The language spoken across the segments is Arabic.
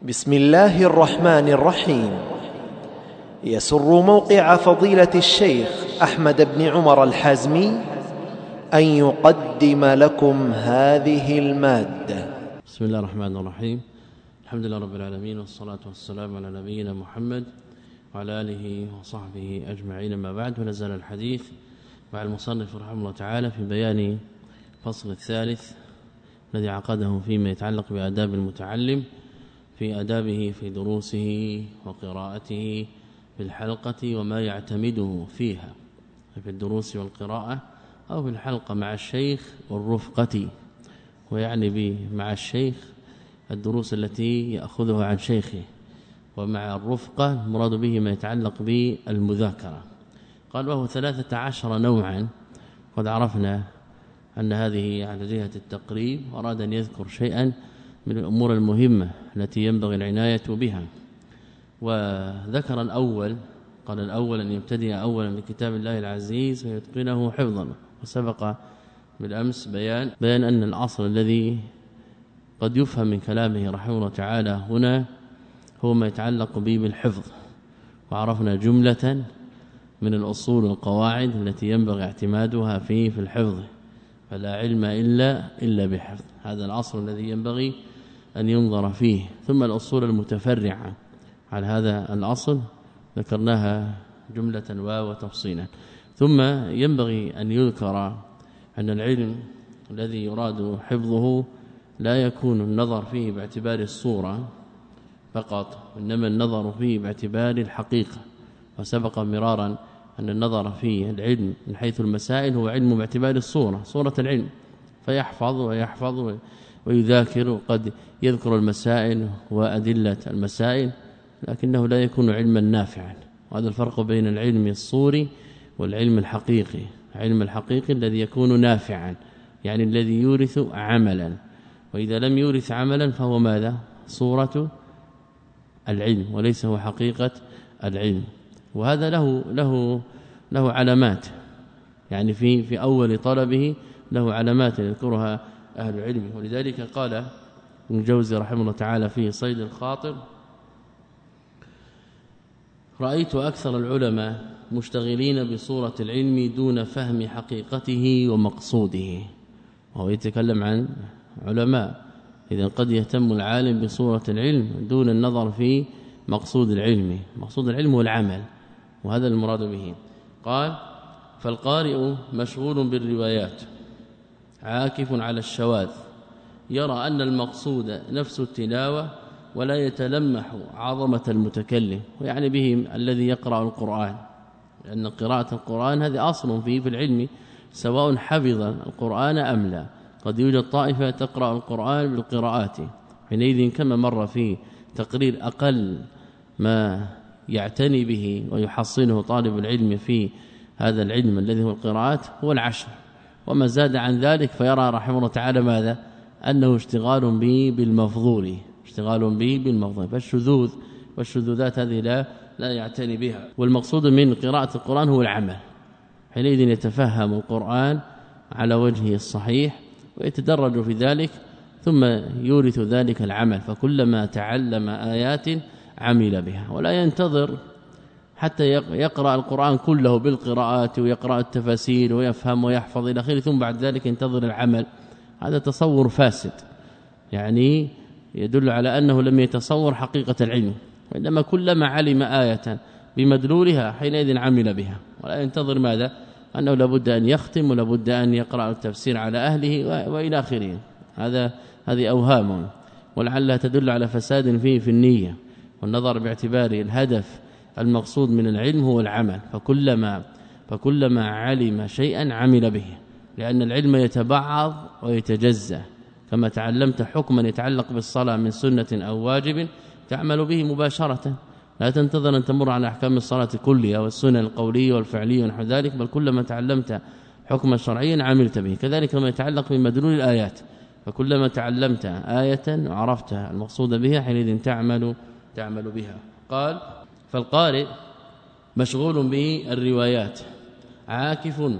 بسم الله الرحمن الرحيم. يسر موقع فضيلة الشيخ أحمد بن عمر الحازمي أن يقدم لكم هذه المادة. بسم الله الرحمن الرحيم. الحمد لله رب العالمين والصلاة والسلام على نبينا محمد وعلى آله وصحبه أجمعين. ما بعد ونزل الحديث مع المصنف رحمه الله تعالى في بيان فصل الثالث الذي عقده فيما يتعلق بآداب المتعلم. في أدابه في دروسه وقراءته في الحلقة وما يعتمده فيها في الدروس والقراءة أو في الحلقة مع الشيخ والرفقة. ويعني به مع الشيخ الدروس التي يأخذها عن شيخه ومع الرفقة المراد به ما يتعلق بالمذاكرة. قال وهو ثلاثة عشر نوعا. قد عرفنا أن هذه على جهة التقريب أراد أن يذكر شيئا من الأمور المهمة التي ينبغي العناية بها. وذكر الأول قال الأول أن يبتدئ أولا بكتاب الله العزيز ويتقنه حفظا. وسبق بالأمس بيان بيان أن الأصل الذي قد يفهم من كلامه رحمه الله تعالى هنا هو ما يتعلق به بالحفظ. وعرفنا جملة من الأصول والقواعد التي ينبغي اعتمادها فيه في الحفظ. فلا علم إلا إلا بحفظ. هذا الأصل الذي ينبغي أن ينظر فيه. ثم الأصول المتفرعة. على هذا الأصل ذكرناها جملة وتفصيلا. ثم ينبغي أن يذكر أن العلم الذي يراد حفظه لا يكون النظر فيه باعتبار الصورة فقط إنما النظر فيه باعتبار الحقيقة. وسبق مرارا أن النظر في العلم من حيث المسائل هو علم باعتبار الصورة صورة العلم. فيحفظ ويحفظ ويذاكر وقد يذكر المسائل وأدلة المسائل لكنه لا يكون علما نافعا. وهذا الفرق بين العلم الصوري والعلم الحقيقي. علم الحقيقي الذي يكون نافعا يعني الذي يورث عملا. وإذا لم يورث عملا فهو ماذا؟ صورة العلم وليس هو حقيقة العلم. وهذا له له له علامات. يعني في في أول طلبه له علامات يذكرها أهل العلم. ولذلك قال ابن الجوزي رحمه الله تعالى في صيد الخاطر رأيت أكثر العلماء مشتغلين بصورة العلم دون فهم حقيقته ومقصوده. وهو يتكلم عن علماء. اذا قد يهتم العالم بصورة العلم دون النظر في مقصود العلم. مقصود العلم هو العمل وهذا المراد به. قال فالقارئ مشغول بالروايات عاكف على الشواذ يرى أن المقصود نفس التلاوة ولا يتلمح عظمة المتكلم ويعني به الذي يقرأ القرآن لأن قراءة القرآن هذه أصل فيه في العلم سواء حفظ القرآن أم لا. قد يوجد طائفة تقرأ القرآن بالقراءات حينئذ كما مر في تقرير أقل ما يعتني به ويحصنه طالب العلم في هذا العلم الذي هو القراءات هو العشر. وما زاد عن ذلك فيرى رحمه الله تعالى ماذا؟ أنه اشتغال به بالمفضول اشتغال به بالمفضول. فالشذوذ والشذوذات هذه لا لا يعتني بها. والمقصود من قراءة القرآن هو العمل. حينئذ يتفهم القرآن على وجهه الصحيح ويتدرج في ذلك ثم يورث ذلك العمل. فكلما تعلم آيات عمل بها. ولا ينتظر حتى يقرأ القرآن كله بالقراءات ويقرأ التفاسير ويفهم ويحفظ إلى آخره ثم بعد ذلك ينتظر العمل. هذا تصور فاسد. يعني يدل على أنه لم يتصور حقيقة العلم وإنما كلما علم آية بمدلولها حينئذ عمل بها. ولا ينتظر ماذا؟ أنه لابد أن يختم ولابد أن يقرأ التفسير على أهله وإلى آخره. هذا هذه أوهام ولعلها تدل على فساد فيه في النية والنظر باعتبار الهدف المقصود من العلم هو العمل. فكلما فكلما علم شيئا عمل به. لأن العلم يتبعض ويتجزأ. كما تعلمت حكما يتعلق بالصلاة من سنة أو واجب تعمل به مباشرة. لا تنتظر أن تمر على أحكام الصلاة كلها والسنن القولية والفعلية ونحو ذلك بل كلما تعلمت حكما شرعيا عملت به. كذلك ما يتعلق بمدلول الآيات فكلما تعلمت آية وعرفتها المقصود بها حينئذ تعمل تعمل بها. قال فالقارئ مشغول بالروايات عاكف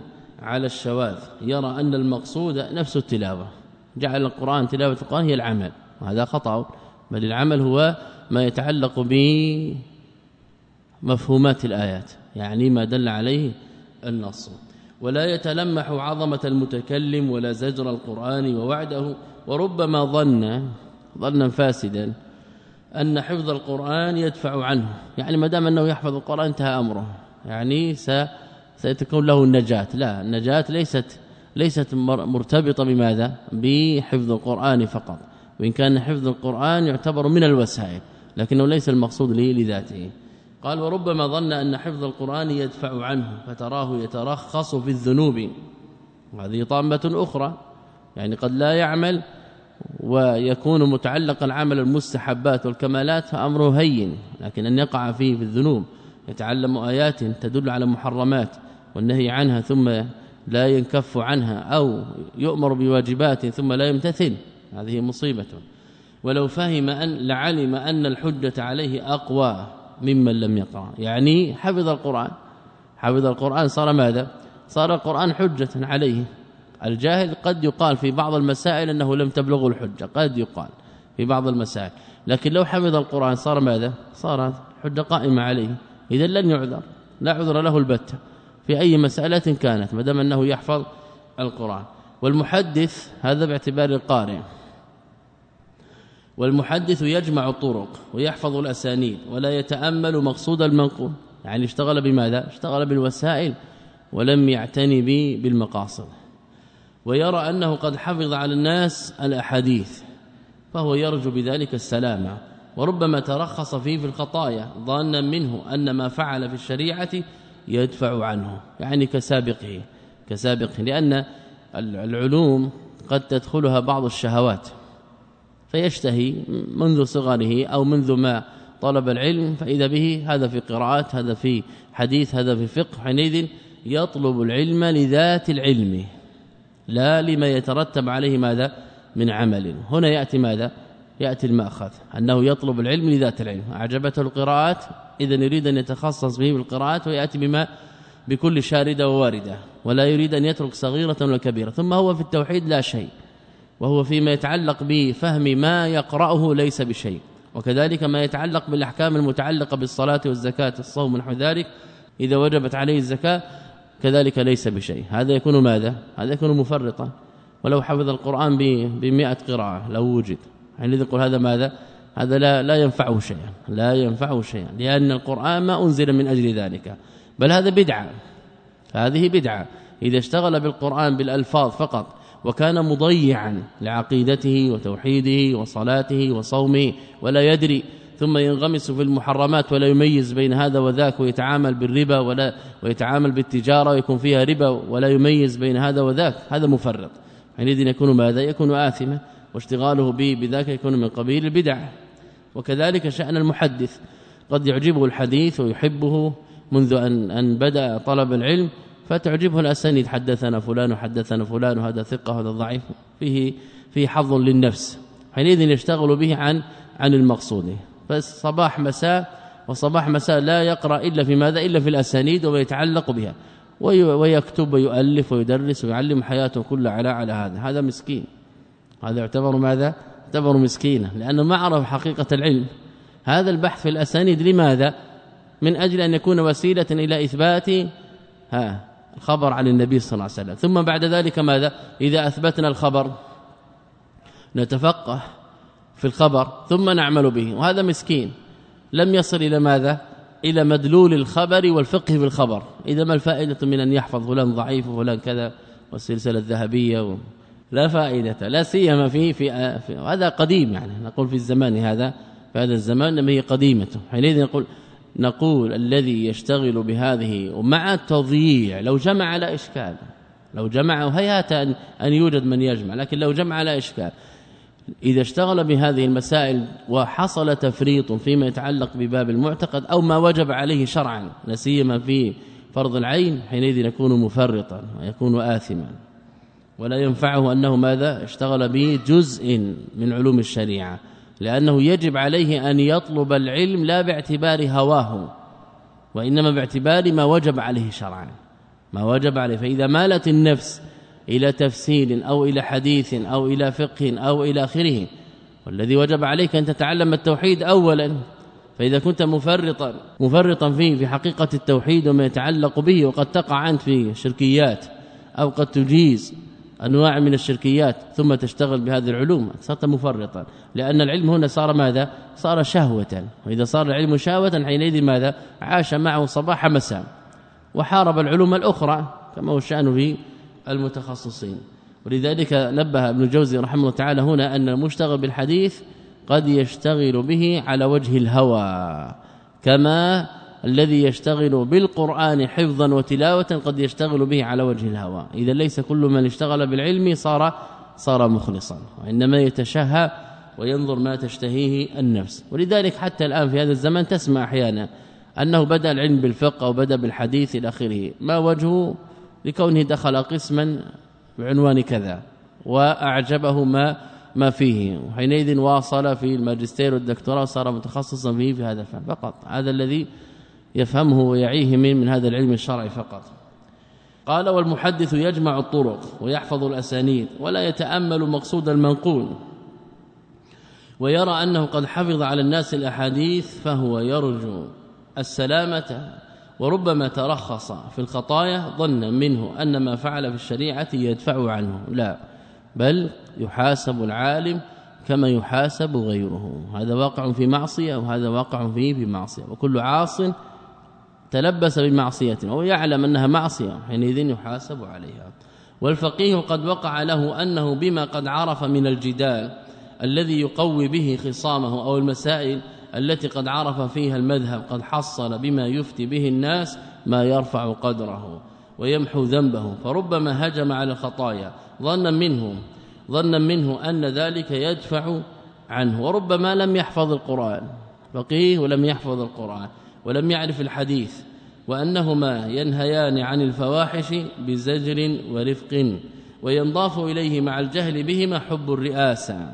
على الشواذ يرى أن المقصود نفس التلاوة. جعل القرآن تلاوة القرآن هي العمل وهذا خطأ بل العمل هو ما يتعلق بمفهومات الآيات يعني ما دل عليه النص. ولا يتلمح عظمة المتكلم ولا زجر القرآن ووعده وربما ظن ظنا فاسدا أن حفظ القرآن يدفع عنه يعني ما دام أنه يحفظ القرآن انتهى أمره يعني ستكون له النجاة. لا النجاة ليست ليست مرتبطة بماذا؟ بحفظ القرآن فقط. وإن كان حفظ القرآن يعتبر من الوسائل لكنه ليس المقصود لذاته. قال وربما ظن أن حفظ القرآن يدفع عنه فتراه يترخص في الذنوب. هذه طامة أخرى. يعني قد لا يعمل ويكون متعلقا عمل المستحبات والكمالات فأمره هين لكن أن يقع فيه في الذنوب يتعلم آيات تدل على محرمات. والنهي عنها ثم لا ينكف عنها أو يؤمر بواجبات ثم لا يمتثل هذه مصيبة. ولو فهم أن لعلم أن الحجة عليه أقوى ممن لم يقرأ. يعني حفظ القرآن. حفظ القرآن صار ماذا؟ صار القرآن حجة عليه. الجاهل قد يقال في بعض المسائل أنه لم تبلغه الحجة قد يقال في بعض المسائل. لكن لو حفظ القرآن صار ماذا؟ صارت حجة قائمة عليه. اذا لن يعذر لا عذر له البتة. في أي مسألة كانت ما دام أنه يحفظ القرآن. والمحدث هذا باعتبار القارئ. والمحدث يجمع الطرق ويحفظ الأسانيد ولا يتأمل مقصود المنقول. يعني اشتغل بماذا؟ اشتغل بالوسائل ولم يعتني بالمقاصد. ويرى أنه قد حفظ على الناس الأحاديث فهو يرجو بذلك السلامة. وربما ترخص فيه في الخطايا ظانا منه أن ما فعل في الشريعة يدفع عنه يعني كسابقه كسابقه لأن العلوم قد تدخلها بعض الشهوات فيشتهي منذ صغره أو منذ ما طلب العلم فإذا به هذا في قراءات هذا في حديث هذا في فقه حينئذ يطلب العلم لذات العلم لا لما يترتب عليه ماذا؟ من عمل. هنا يأتي ماذا؟ يأتي المأخذ أنه يطلب العلم لذات العلم. أعجبته القراءات إذا يريد أن يتخصص به بالقراءات ويأتي بما بكل شاردة وواردة ولا يريد أن يترك صغيرة ولا كبيرة. ثم هو في التوحيد لا شيء وهو فيما يتعلق بفهم ما يقرأه ليس بشيء. وكذلك ما يتعلق بالأحكام المتعلقة بالصلاة والزكاة الصوم ونحو ذلك إذا وجبت عليه الزكاة كذلك ليس بشيء. هذا يكون ماذا؟ هذا يكون مفرطا ولو حفظ القرآن ب قراءة لو وجد. حينئذ يقول هذا ماذا؟ هذا لا لا ينفعه شيئا لا ينفعه شيئا لأن القرآن ما أنزل من أجل ذلك بل هذا بدعة هذه بدعة. إذا اشتغل بالقرآن بالألفاظ فقط وكان مضيعا لعقيدته وتوحيده وصلاته وصومه ولا يدري ثم ينغمس في المحرمات ولا يميز بين هذا وذاك ويتعامل بالربا ولا ويتعامل بالتجارة ويكون فيها ربا ولا يميز بين هذا وذاك هذا مفرط. حينئذ يكون ماذا؟ يكون آثما. واشتغاله به بذاك يكون من قبيل البدع. وكذلك شأن المحدث. قد يعجبه الحديث ويحبه منذ أن, أن بدأ طلب العلم فتعجبه الأسانيد. حدثنا فلان وحدثنا فلان وهذا ثقة وهذا ضعيف. فيه فيه حظ للنفس. حينئذ يشتغل به عن عن المقصود. بس صباح مساء وصباح مساء لا يقرأ إلا في ماذا؟ إلا في الأسانيد وما يتعلق بها ويكتب ويؤلف ويدرس ويعلم حياته كلها على على هذا. هذا مسكين. هذا يعتبر ماذا؟ يعتبر مسكينا لأنه ما عرف حقيقة العلم. هذا البحث في الأسانيد لماذا؟ من أجل أن يكون وسيلة إلى إثبات ها الخبر عن النبي صلى الله عليه وسلم. ثم بعد ذلك ماذا؟ إذا أثبتنا الخبر نتفقه في الخبر ثم نعمل به. وهذا مسكين. لم يصل إلى ماذا؟ إلى مدلول الخبر والفقه في الخبر. إذا ما الفائدة من أن يحفظ فلان ضعيف وفلان كذا والسلسلة الذهبية و... لا فائدة لا سيما في في, هذا قديم يعني نقول في الزمان هذا في هذا الزمان لما هي قديمة. حينئذ نقول نقول الذي يشتغل بهذه ومع التضييع لو جمع لا إشكال لو جمع هيات أن يوجد من يجمع لكن لو جمع لا إشكال. إذا اشتغل بهذه المسائل وحصل تفريط فيما يتعلق بباب المعتقد أو ما وجب عليه شرعا نسيما في فرض العين حينئذ يكون مفرطا ويكون آثما. ولا ينفعه أنه ماذا؟ اشتغل به جزء من علوم الشريعة لأنه يجب عليه أن يطلب العلم لا باعتبار هواه وإنما باعتبار ما وجب عليه شرعا. ما وجب عليه فإذا مالت النفس إلى تفسير أو إلى حديث أو إلى فقه أو إلى آخره والذي وجب عليك أن تتعلم التوحيد اولا فإذا كنت مفرطا مفرطا فيه في حقيقة التوحيد وما يتعلق به وقد تقع أنت في شركيات أو قد تجيز أنواع من الشركيات ثم تشتغل بهذه العلوم صرت مفرطا. لأن العلم هنا صار ماذا؟ صار شهوة. وإذا صار العلم شهوة حينئذ ماذا؟ عاش معه صباح مساء. وحارب العلوم الأخرى كما هو الشأن في المتخصصين. ولذلك نبه ابن جوزي رحمه الله تعالى هنا أن المشتغل بالحديث قد يشتغل به على وجه الهوى كما الذي يشتغل بالقرآن حفظا وتلاوة قد يشتغل به على وجه الهوى. إذا ليس كل من اشتغل بالعلم صار صار مخلصا. وإنما يتشهى وينظر ما تشتهيه النفس. ولذلك حتى الآن في هذا الزمن تسمع أحيانا أنه بدأ العلم بالفقه أو بدا بالحديث إلى آخره. ما وجهه؟ لكونه دخل قسما بعنوان كذا وأعجبه ما ما فيه. وحينئذ واصل في الماجستير والدكتوراه وصار متخصصا فيه في هذا الفن. فقط هذا الذي يفهمه ويعيه من من هذا العلم الشرعي فقط. قال والمحدث يجمع الطرق ويحفظ الأسانيد ولا يتأمل مقصود المنقول. ويرى أنه قد حفظ على الناس الأحاديث فهو يرجو السلامة وربما ترخص في الخطايا ظنا منه أن ما فعل في الشريعة يدفع عنه. لا بل يحاسب العالم كما يحاسب غيره. هذا واقع في معصية وهذا واقع فيه بمعصية. وكل عاص تلبس بمعصية وهو يعلم أنها معصية حينئذ يحاسب عليها. والفقيه قد وقع له أنه بما قد عرف من الجدال الذي يقوي به خصامه أو المسائل التي قد عرف فيها المذهب قد حصل بما يفتي به الناس ما يرفع قدره ويمحو ذنبه. فربما هجم على الخطايا ظنا منه ظنا منه أن ذلك يدفع عنه وربما لم يحفظ القرآن. فقيه ولم يحفظ القرآن. ولم يعرف الحديث وأنهما ينهيان عن الفواحش بزجر ورفق وينضاف إليه مع الجهل بهما حب الرئاسة.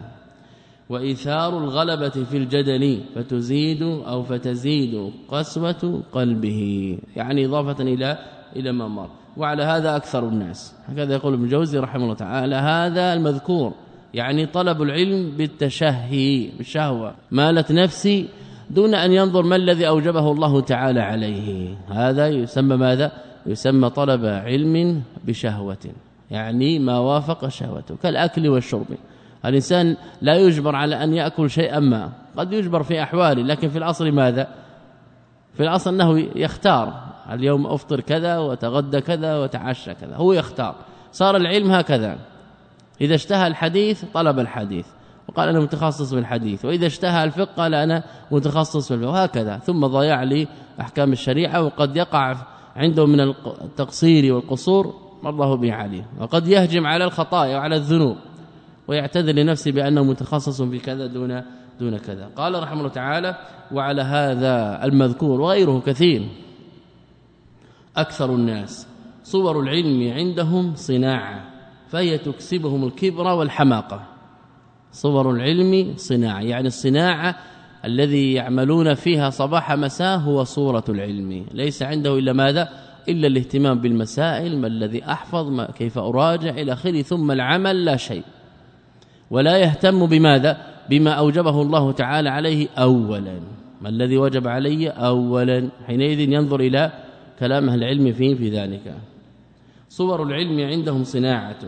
وإيثار الغلبة في الجدل فتزيد أو فتزيد قسوة قلبه. يعني إضافة إلى إلى ما مر. وعلى هذا أكثر الناس. هكذا يقول ابن جوزي رحمه الله تعالى هذا المذكور يعني طلب العلم بالتشهي بالشهوة. مالت نفسي دون أن ينظر ما الذي أوجبه الله تعالى عليه. هذا يسمى ماذا؟ يسمى طلب علم بشهوة. يعني ما وافق شهوته كالأكل والشرب. الإنسان لا يجبر على أن يأكل شيئا ما. قد يجبر في أحواله لكن في الأصل ماذا؟ في الأصل أنه يختار. اليوم أفطر كذا وتغدى كذا وتعشى كذا. هو يختار. صار العلم هكذا. إذا اشتهى الحديث طلب الحديث. وقال أنا متخصص بالحديث وإذا اشتهى الفقه قال أنا متخصص في الفقه وهكذا. ثم ضيع لي أحكام الشريعة وقد يقع عنده من التقصير والقصور ما الله به عليه. وقد يهجم على الخطايا وعلى الذنوب ويعتذر لنفسه بأنه متخصص في كذا دون دون كذا. قال رحمه الله تعالى وعلى هذا المذكور وغيره كثير أكثر الناس صور العلم عندهم صناعة فهي تكسبهم الكبر والحماقة. صور العلم صناعة. يعني الصناعة الذي يعملون فيها صباح مساء هو صورة العلم. ليس عنده إلا ماذا؟ إلا الاهتمام بالمسائل ما الذي أحفظ ما كيف أراجع إلى آخره. ثم العمل لا شيء. ولا يهتم بماذا؟ بما أوجبه الله تعالى عليه اولا. ما الذي وجب علي اولا؟ حينئذ ينظر إلى كلام أهل العلم فيه في ذلك. صور العلم عندهم صناعة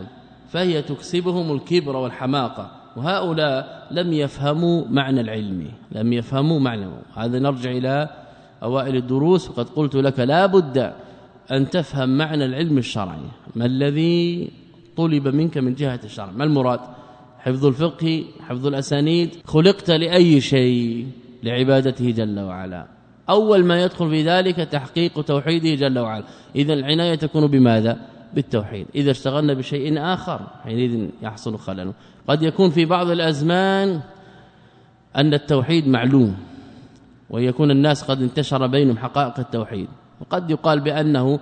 فهي تكسبهم الكبر والحماقة. وهؤلاء لم يفهموا معنى العلم لم يفهموا معنى. هذا نرجع إلى أوائل الدروس وقد قلت لك لا بد أن تفهم معنى العلم الشرعي. ما الذي طلب منك من جهة الشرع؟ ما المراد؟ حفظ الفقه حفظ الأسانيد. خلقت لأي شيء؟ لعبادته جل وعلا. أول ما يدخل في ذلك تحقيق توحيده جل وعلا. اذا العناية تكون بماذا؟ بالتوحيد. إذا اشتغلنا بشيء آخر حينئذ يحصل خلل. قد يكون في بعض الأزمان أن التوحيد معلوم ويكون الناس قد انتشر بينهم حقائق التوحيد. وقد يقال بأنه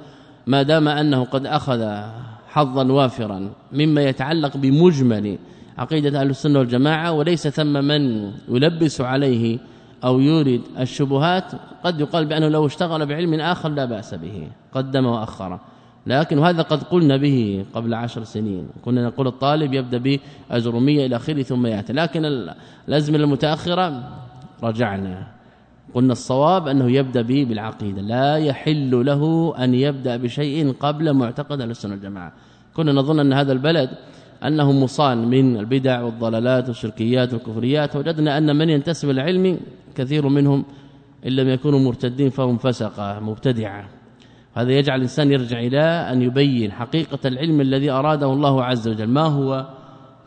ما دام أنه قد أخذ حظا وافرا مما يتعلق بمجمل عقيدة أهل السنة والجماعة وليس ثم من يلبس عليه أو يورد الشبهات قد يقال بأنه لو اشتغل بعلم آخر لا بأس به قدم وأخر. لكن وهذا قد قلنا به قبل عشر سنين. كنا نقول الطالب يبدأ باجروميه إلى آخره ثم يأتي. لكن الأزمنة المتأخرة رجعنا. قلنا الصواب أنه يبدأ به بالعقيدة. لا يحل له أن يبدأ بشيء قبل معتقد السنة والجماعة. كنا نظن أن هذا البلد أنه مصان من البدع والضلالات والشركيات والكفريات. وجدنا أن من ينتسب العلم كثير منهم إن لم يكونوا مرتدين فهم فسقة مبتدعة. هذا يجعل الإنسان يرجع إلى أن يبين حقيقة العلم الذي أراده الله عز وجل. ما هو؟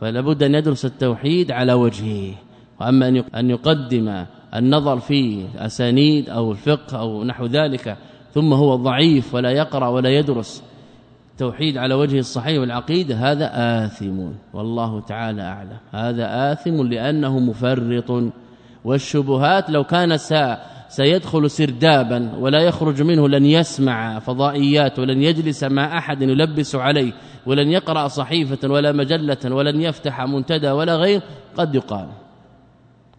فلا بد أن يدرس التوحيد على وجهه وأما أن يقدم النظر في اسانيد أو الفقه أو نحو ذلك ثم هو ضعيف ولا يقرأ ولا يدرس توحيد على وجه الصحيح والعقيدة هذا آثم. والله تعالى أعلم. هذا آثم لأنه مفرط. والشبهات لو كان سيدخل سردابا ولا يخرج منه لن يسمع فضائيات ولن يجلس مع أحد يلبس عليه ولن يقرأ صحيفة ولا مجلة ولن يفتح منتدى ولا غير. قد يقال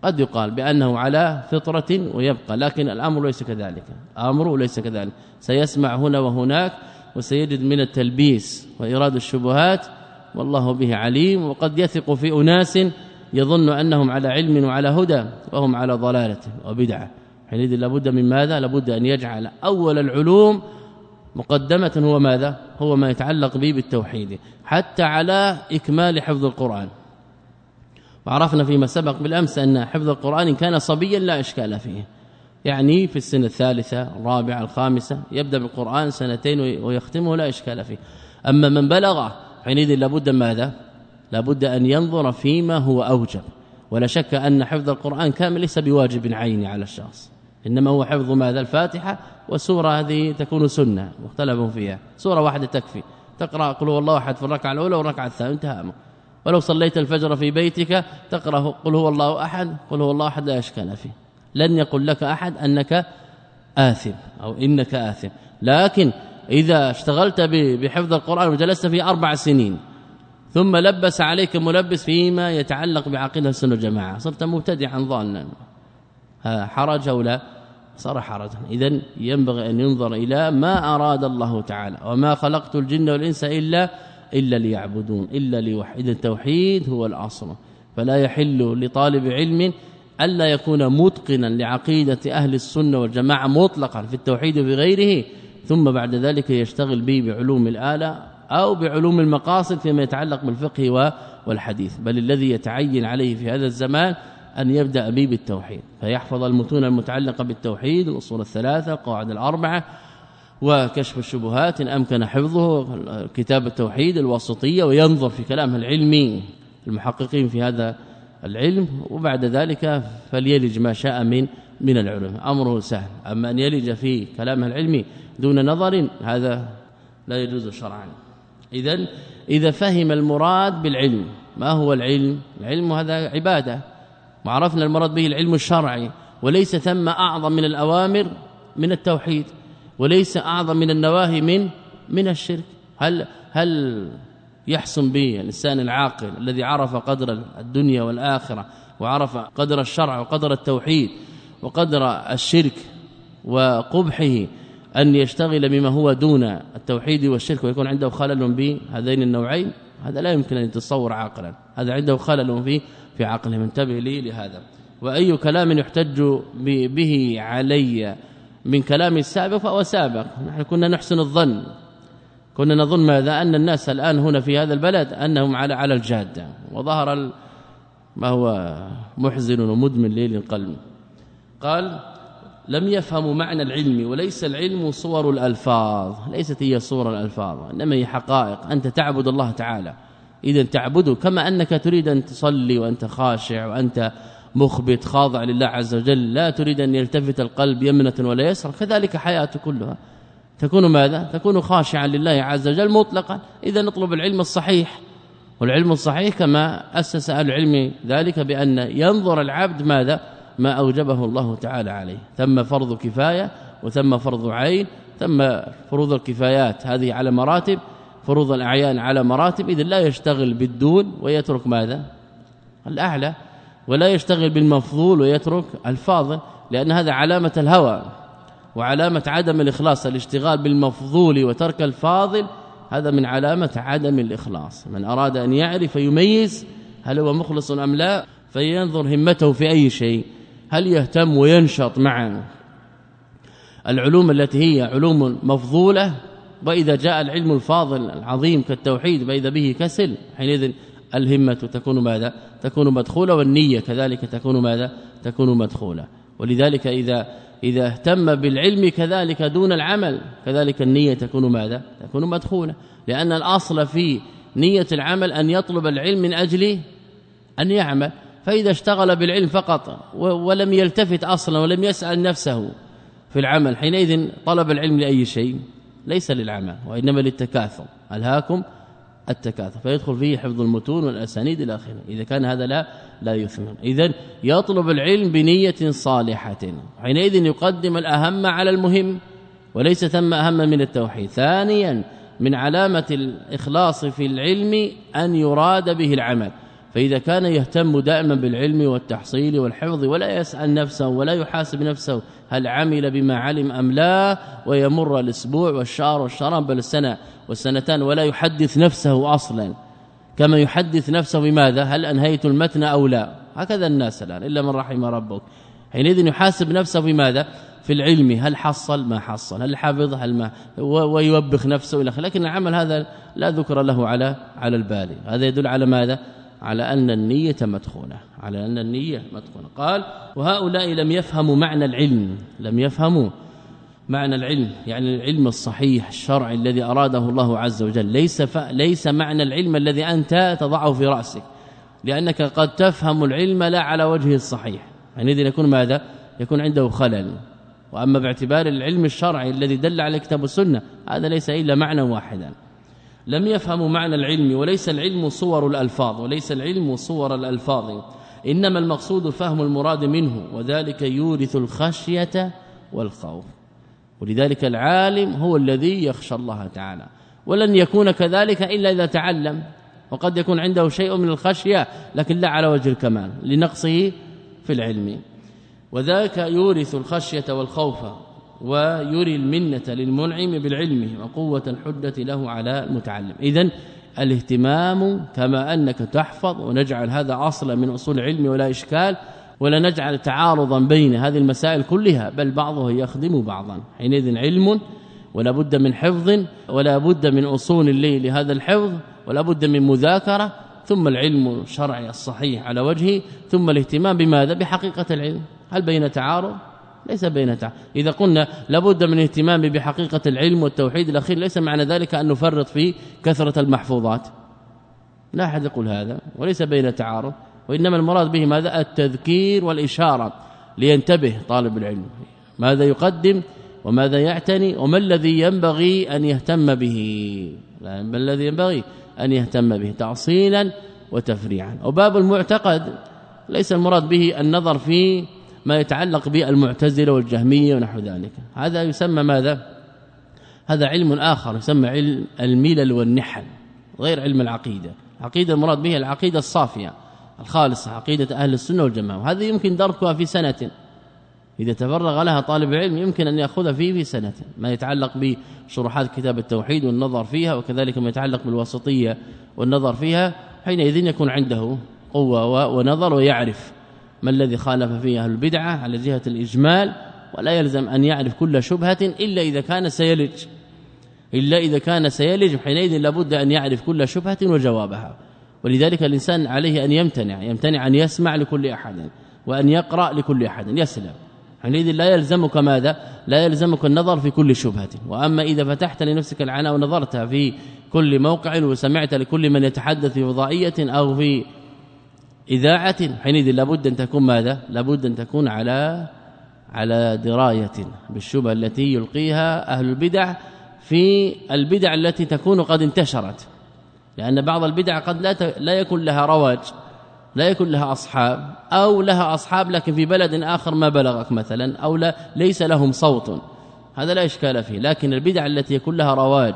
قد يقال بأنه على فطرة ويبقى لكن الأمر ليس كذلك. امره ليس كذلك. سيسمع هنا وهناك وسيجد من التلبيس وإيراد الشبهات والله به عليم. وقد يثق في أناس يظن أنهم على علم وعلى هدى وهم على ضلالة وبدعة. حينئذ لابد من ماذا؟ لابد أن يجعل أول العلوم مقدمة هو ماذا؟ هو ما يتعلق به بالتوحيد حتى على إكمال حفظ القرآن. وعرفنا فيما سبق بالأمس أن حفظ القرآن كان صبيا لا إشكال فيه. يعني في السنة الثالثة الرابعة الخامسة يبدأ بالقرآن سنتين ويختمه لا إشكال فيه. أما من بلغ حينئذ لابد ماذا؟ لابد أن ينظر فيما هو أوجب. ولا شك أن حفظ القرآن كامل ليس بواجب عيني على الشخص. إنما هو حفظ ماذا؟ الفاتحة والسورة هذه تكون سنة مختلف فيها. سورة واحدة تكفي. تقرأ قل هو الله أحد في الركعة الأولى والركعة الثانية انتهى ولو صليت الفجر في بيتك تقرأ قل هو الله أحد قل هو الله أحد لا أشكال فيه. لن يقل لك أحد أنك آثم أو إنك آثم. لكن إذا اشتغلت بحفظ القرآن وجلست فيه أربع سنين ثم لبس عليك ملبس فيما يتعلق بعقيدة السنة والجماعة صرت مبتدعا ضالا حرج أو لا؟ صار حرجا اذا ينبغي أن ينظر إلى ما أراد الله تعالى وما خلقت الجن والإنس إلا إلا ليعبدون إلا ليوحد التوحيد هو الأصل. فلا يحل لطالب علم ألا يكون متقنا لعقيدة أهل السنة والجماعة مطلقا في التوحيد وغيره ثم بعد ذلك يشتغل به بعلوم الآلة أو بعلوم المقاصد فيما يتعلق بالفقه والحديث. بل الذي يتعين عليه في هذا الزمان أن يبدأ به بالتوحيد فيحفظ المتون المتعلقة بالتوحيد الأصول الثلاثة القواعد الأربعة وكشف الشبهات إن أمكن حفظه كتاب التوحيد الواسطية وينظر في كلام العلمي المحققين في هذا العلم وبعد ذلك فليلج ما شاء من من العلم أمره سهل أما أن يلج في كلام العلمي دون نظر هذا لا يجوز شرعا. اذا إذا فهم المراد بالعلم ما هو العلم؟ العلم هذا عبادة. وعرفنا المراد به العلم الشرعي وليس ثم أعظم من الأوامر من التوحيد وليس أعظم من النواهي من من الشرك. هل هل يحسن به الإنسان العاقل الذي عرف قدر الدنيا والآخرة وعرف قدر الشرع وقدر التوحيد وقدر الشرك وقبحه أن يشتغل بما هو دون التوحيد والشرك ويكون عنده خلل بهذين النوعين؟ هذا لا يمكن أن يتصور عاقلا. هذا عنده خلل في في عقله. منتبه لي لهذا. وأي كلام يحتج به علي؟ من كلام السابق فهو سابق. نحن كنا نحسن الظن. كنا نظن ماذا؟ أن الناس الآن هنا في هذا البلد أنهم على على الجادة. وظهر ما هو محزن ومدمن ليل القلب قال لم يفهموا معنى العلم وليس العلم صور الألفاظ ليست هي صور الألفاظ إنما هي حقائق. أنت تعبد الله تعالى. اذا تعبده كما أنك تريد أن تصلي وأنت خاشع وأنت مخبت خاضع لله عز وجل لا تريد أن يلتفت القلب يمنة ولا يسرا كذلك حياته كلها. تكون ماذا؟ تكون خاشعا لله عز وجل مطلقا. إذا نطلب العلم الصحيح. والعلم الصحيح كما أسس العلم ذلك بأن ينظر العبد ماذا؟ ما أوجبه الله تعالى عليه. ثم فرض كفاية وثم فرض عين ثم فروض الكفايات هذه على مراتب فروض الأعيان على مراتب. اذا لا يشتغل بالدون ويترك ماذا؟ الأعلى. ولا يشتغل بالمفضول ويترك الفاضل لأن هذا علامة الهوى وعلامة عدم الإخلاص. الاشتغال بالمفضول وترك الفاضل هذا من علامة عدم الإخلاص. من أراد أن يعرف يميز هل هو مخلص أم لا فينظر همته في أي شيء. هل يهتم وينشط مع العلوم التي هي علوم مفضولة وإذا جاء العلم الفاضل العظيم كالتوحيد فإذا به كسل حينئذ الهمة تكون ماذا؟ تكون مدخولة والنية كذلك تكون ماذا؟ تكون مدخولة. ولذلك إذا إذا اهتم بالعلم كذلك دون العمل كذلك النية تكون ماذا؟ تكون مدخولة. لأن الأصل في نية العمل أن يطلب العلم من أجل أن يعمل. فإذا اشتغل بالعلم فقط ولم يلتفت أصلا ولم يسأل نفسه في العمل حينئذ طلب العلم لأي شيء ليس للعمل وإنما للتكاثر. الهاكم التكاثر. فيدخل فيه حفظ المتون والأسانيد إلى آخره. إذا كان هذا لا لا يثمر. اذا يطلب العلم بنية صالحة. حينئذ يقدم الأهم على المهم وليس ثم أهم من التوحيد. ثانيا من علامة الإخلاص في العلم أن يراد به العمل. فإذا كان يهتم دائما بالعلم والتحصيل والحفظ ولا يسأل نفسه ولا يحاسب نفسه هل عمل بما علم أم لا ويمر الأسبوع والشهر والشهران بل السنة والسنتان ولا يحدث نفسه أصلا. كما يحدث نفسه بماذا؟ هل أنهيت المتن أو لا؟ هكذا الناس الآن إلا من رحم ربك. حينئذ يحاسب نفسه بماذا؟ في العلم هل حصل؟ ما حصل. هل حفظ؟ هل ما؟ ويوبخ نفسه إلى لكن العمل هذا لا ذكر له على على البال هذا يدل على ماذا؟ على أن النية مدخولة على أن النية مدخولة. قال وهؤلاء لم يفهموا معنى العلم لم يفهموا معنى العلم يعني العلم الصحيح الشرعي الذي أراده الله عز وجل. ليس ف... ليس معنى العلم الذي أنت تضعه في رأسك لأنك قد تفهم العلم لا على وجهه الصحيح. يعني إذن يكون ماذا؟ يكون عنده خلل. وأما باعتبار العلم الشرعي الذي دل على كتاب السنة هذا ليس إلا معنى واحدا. لم يفهموا معنى العلم وليس العلم صور الألفاظ وليس العلم صور الألفاظ. إنما المقصود فهم المراد منه وذلك يورث الخشية والخوف. ولذلك العالم هو الذي يخشى الله تعالى. ولن يكون كذلك إلا إذا تعلم وقد يكون عنده شيء من الخشية لكن لا على وجه الكمال لنقصه في العلم. وذاك يورث الخشية والخوف. ويري المنة للمنعم بالعلم وقوة الحجة له على المتعلم. اذا الاهتمام كما أنك تحفظ ونجعل هذا أصلا من أصول العلم ولا إشكال ولا نجعل تعارضا بين هذه المسائل كلها بل بعضها يخدم بعضا. حينئذ علم ولا بد من حفظ ولا بد من أصول لهذا الحفظ ولا بد من مذاكرة ثم العلم الشرعي الصحيح على وجهه ثم الاهتمام بماذا؟ بحقيقة العلم. هل بين تعارض؟ ليس بين تعارض إذا قلنا لابد من اهتمام بحقيقة العلم والتوحيد الأخير ليس معنى ذلك أن نفرط في كثرة المحفوظات. لا أحد يقول هذا وليس بين تعارض وإنما المراد به ماذا؟ التذكير والإشارة لينتبه طالب العلم. ماذا يقدم وماذا يعتني وما الذي ينبغي أن يهتم به؟ ما الذي ينبغي أن يهتم به؟ تعصيلا وتفريعا. وباب المعتقد ليس المراد به النظر في ما يتعلق بالمعتزلة والجهمية ونحو ذلك. هذا يسمى ماذا؟ هذا علم آخر يسمى علم الملل والنحل غير علم العقيدة. العقيدة المراد به العقيدة الصافية الخالصة عقيدة أهل السنة والجماعة. وهذه يمكن دركها في سنة. إذا تفرغ لها طالب العلم يمكن أن يأخذ فيه في سنة. ما يتعلق بشروحات كتاب التوحيد والنظر فيها وكذلك ما يتعلق بالوسطية والنظر فيها حينئذ يكون عنده قوة ونظر ويعرف. ما الذي خالف فيه أهل البدعة على جهة الإجمال ولا يلزم أن يعرف كل شبهة إلا إذا كان سيلج. إلا إذا كان سيلج حينئذ لابد أن يعرف كل شبهة وجوابها. ولذلك الإنسان عليه أن يمتنع يمتنع أن يسمع لكل أحد وأن يقرأ لكل أحد يسلم. حينئذ لا يلزمك ماذا؟ لا يلزمك النظر في كل شبهة. وأما إذا فتحت لنفسك العناء ونظرت في كل موقع وسمعت لكل من يتحدث في وضعيه أو في إذاعة حينئذ لابد أن تكون ماذا؟ لابد أن تكون على على دراية بالشبهة التي يلقيها أهل البدع في البدع التي تكون قد انتشرت. لأن بعض البدع قد لا لا يكون لها رواج لا يكون لها أصحاب أو لها أصحاب لكن في بلد آخر ما بلغك مثلا أو لا ليس لهم صوت. هذا لا إشكال فيه. لكن البدع التي يكون لها رواج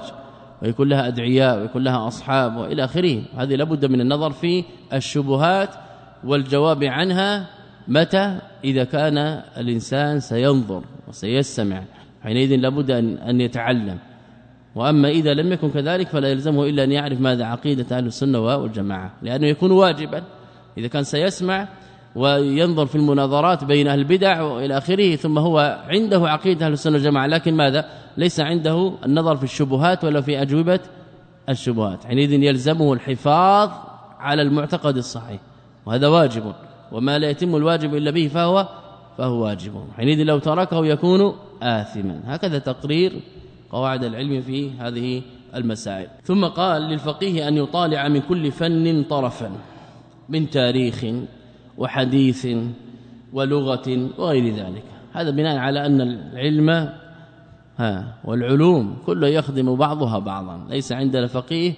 ويكون لها أدعياء ويكون لها أصحاب وإلى آخره. هذه لابد من النظر في الشبهات والجواب عنها متى؟ إذا كان الإنسان سينظر وسيستمع. حينئذ لابد أن يتعلم. وأما إذا لم يكن كذلك فلا يلزمه إلا أن يعرف ماذا عقيدة أهل السنة والجماعة لأنه يكون واجبا. إذا كان سيسمع وينظر في المناظرات بين أهل البدع وإلى آخره ثم هو عنده عقيدة أهل السنة والجماعة. لكن ماذا؟ ليس عنده النظر في الشبهات ولا في أجوبة الشبهات. حينئذ يلزمه الحفاظ على المعتقد الصحيح وهذا واجب. وما لا يتم الواجب إلا به فهو فهو واجب. حينئذ لو تركه يكون آثما. هكذا تقرير قواعد العلم في هذه المسائل. ثم قال للفقيه أن يطالع من كل فن طرفا من تاريخ وحديث ولغة وغير ذلك. هذا بناء على أن العلم ها والعلوم كله يخدم بعضها بعضا. ليس عندنا فقيه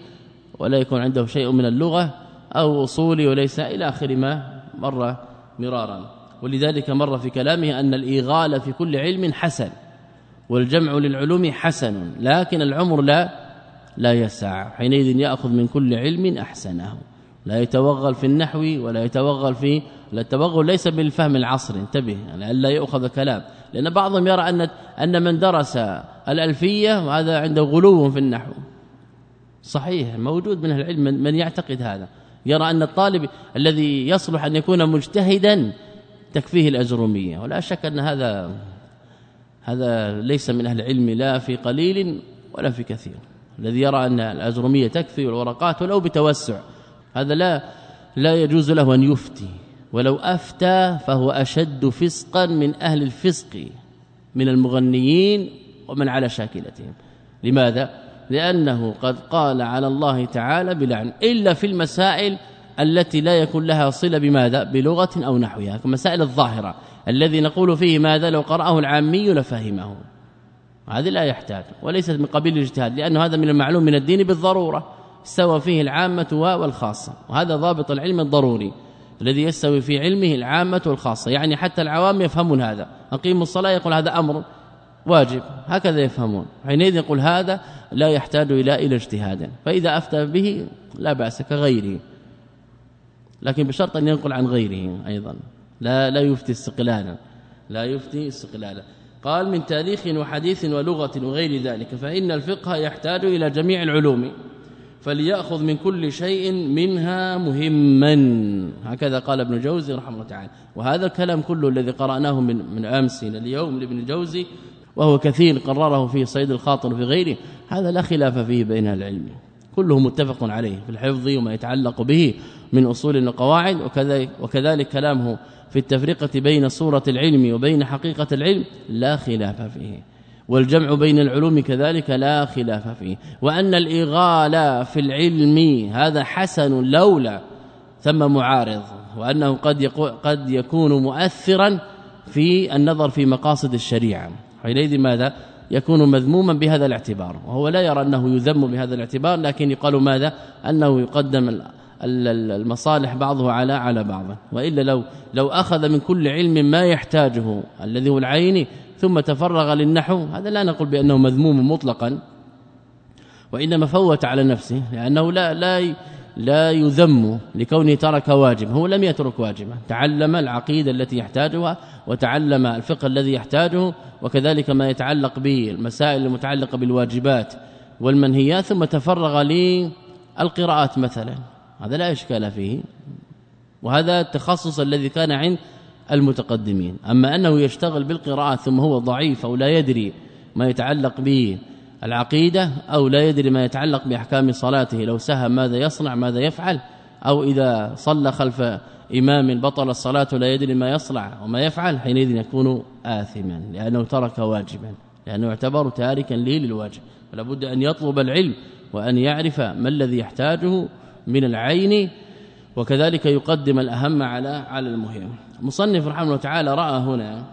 ولا يكون عنده شيء من اللغة أو أصولي وليس إلى آخر ما مر مرارا. ولذلك مر في كلامه أن الإيغال في كل علم حسن والجمع للعلوم حسن لكن العمر لا لا يسع. حينئذ يأخذ من كل علم أحسنه. لا يتوغل في النحو ولا يتوغل في التوغل ليس بالفهم العصري انتبه يعني ألا ياخذ كلام. لأن بعضهم يرى أن أن من درس الألفية وهذا عنده غلو في النحو. صحيح موجود من العلم من يعتقد هذا. يرى أن الطالب الذي يصلح أن يكون مجتهدا تكفيه الأجرومية. ولا شك أن هذا هذا ليس من أهل العلم لا في قليل ولا في كثير. الذي يرى أن الأجرومية تكفي والورقات ولو بتوسع. هذا لا لا يجوز له أن يفتي. ولو أفتى فهو أشد فسقا من أهل الفسق من المغنيين ومن على شاكلتهم. لماذا؟ لأنه قد قال على الله تعالى بلعن إلا في المسائل التي لا يكون لها صلة بماذا؟ بلغة أو نحوها كمسائل الظاهرة. الذي نقول فيه ماذا؟ لو قرأه العامي لفهمه. هذه لا يحتاج وليست من قبيل الاجتهاد لأنه هذا من المعلوم من الدين بالضرورة. استوى فيه العامة والخاصة وهذا ضابط العلم الضروري الذي يستوي في علمه العامة والخاصة يعني حتى العوام يفهمون هذا أقيموا الصلاة يقول هذا أمر واجب هكذا يفهمون حينئذ يقول هذا لا يحتاج إلى إلى اجتهاد فإذا أفتى به لا بأس كغيره لكن بشرط أن ينقل عن غيره أيضا لا لا يفتي استقلالا لا يفتي استقلالا. قال من تاريخ وحديث ولغة وغير ذلك فإن الفقه يحتاج إلى جميع العلوم فليأخذ من كل شيء منها مهما. هكذا قال ابن جوزي رحمه الله تعالى. وهذا الكلام كله الذي قرأناه من من امس إلى اليوم لابن جوزي وهو كثير قرره في صيد الخاطر في غيره هذا لا خلاف فيه بين العلم. كله متفق عليه في الحفظ وما يتعلق به من أصول وقواعد وكذلك, وكذلك كلامه في التفرقة بين صورة العلم وبين حقيقة العلم لا خلاف فيه. والجمع بين العلوم كذلك لا خلاف فيه. وأن الإغالة في العلم هذا حسن لولا ثم معارض. وأنه قد قد يكون مؤثرا في النظر في مقاصد الشريعة. حينئذ ماذا؟ يكون مذموما بهذا الاعتبار. وهو لا يرى أنه يذم بهذا الاعتبار لكن يقال ماذا؟ أنه يقدم المصالح بعضه على على بعض. وإلا لو لو أخذ من كل علم ما يحتاجه الذي هو العين ثم تفرغ للنحو. هذا لا نقول بأنه مذموم مطلقا وإنما فوت على نفسه لأنه لا لا لا يذم لكونه ترك واجب هو لم يترك واجبا. تعلم العقيدة التي يحتاجها وتعلم الفقه الذي يحتاجه وكذلك ما يتعلق به المسائل المتعلقة بالواجبات والمنهيات ثم تفرغ للقراءات مثلا. هذا لا إشكال فيه. وهذا التخصص الذي كان عند المتقدمين. أما أنه يشتغل بالقراءات ثم هو ضعيف أو لا يدري ما يتعلق به العقيدة أو لا يدري ما يتعلق بأحكام صلاته لو سهى ماذا يصنع ماذا يفعل أو إذا صلى خلف إمام بطل الصلاة لا يدري ما يصنع وما يفعل حينئذ يكون آثما لأنه ترك واجبا لأنه يعتبر تاركا لي للواجب. فلا بد أن يطلب العلم وأن يعرف ما الذي يحتاجه من العين وكذلك يقدم الأهم على على المهم. مصنف رحمه الله تعالى رأى هنا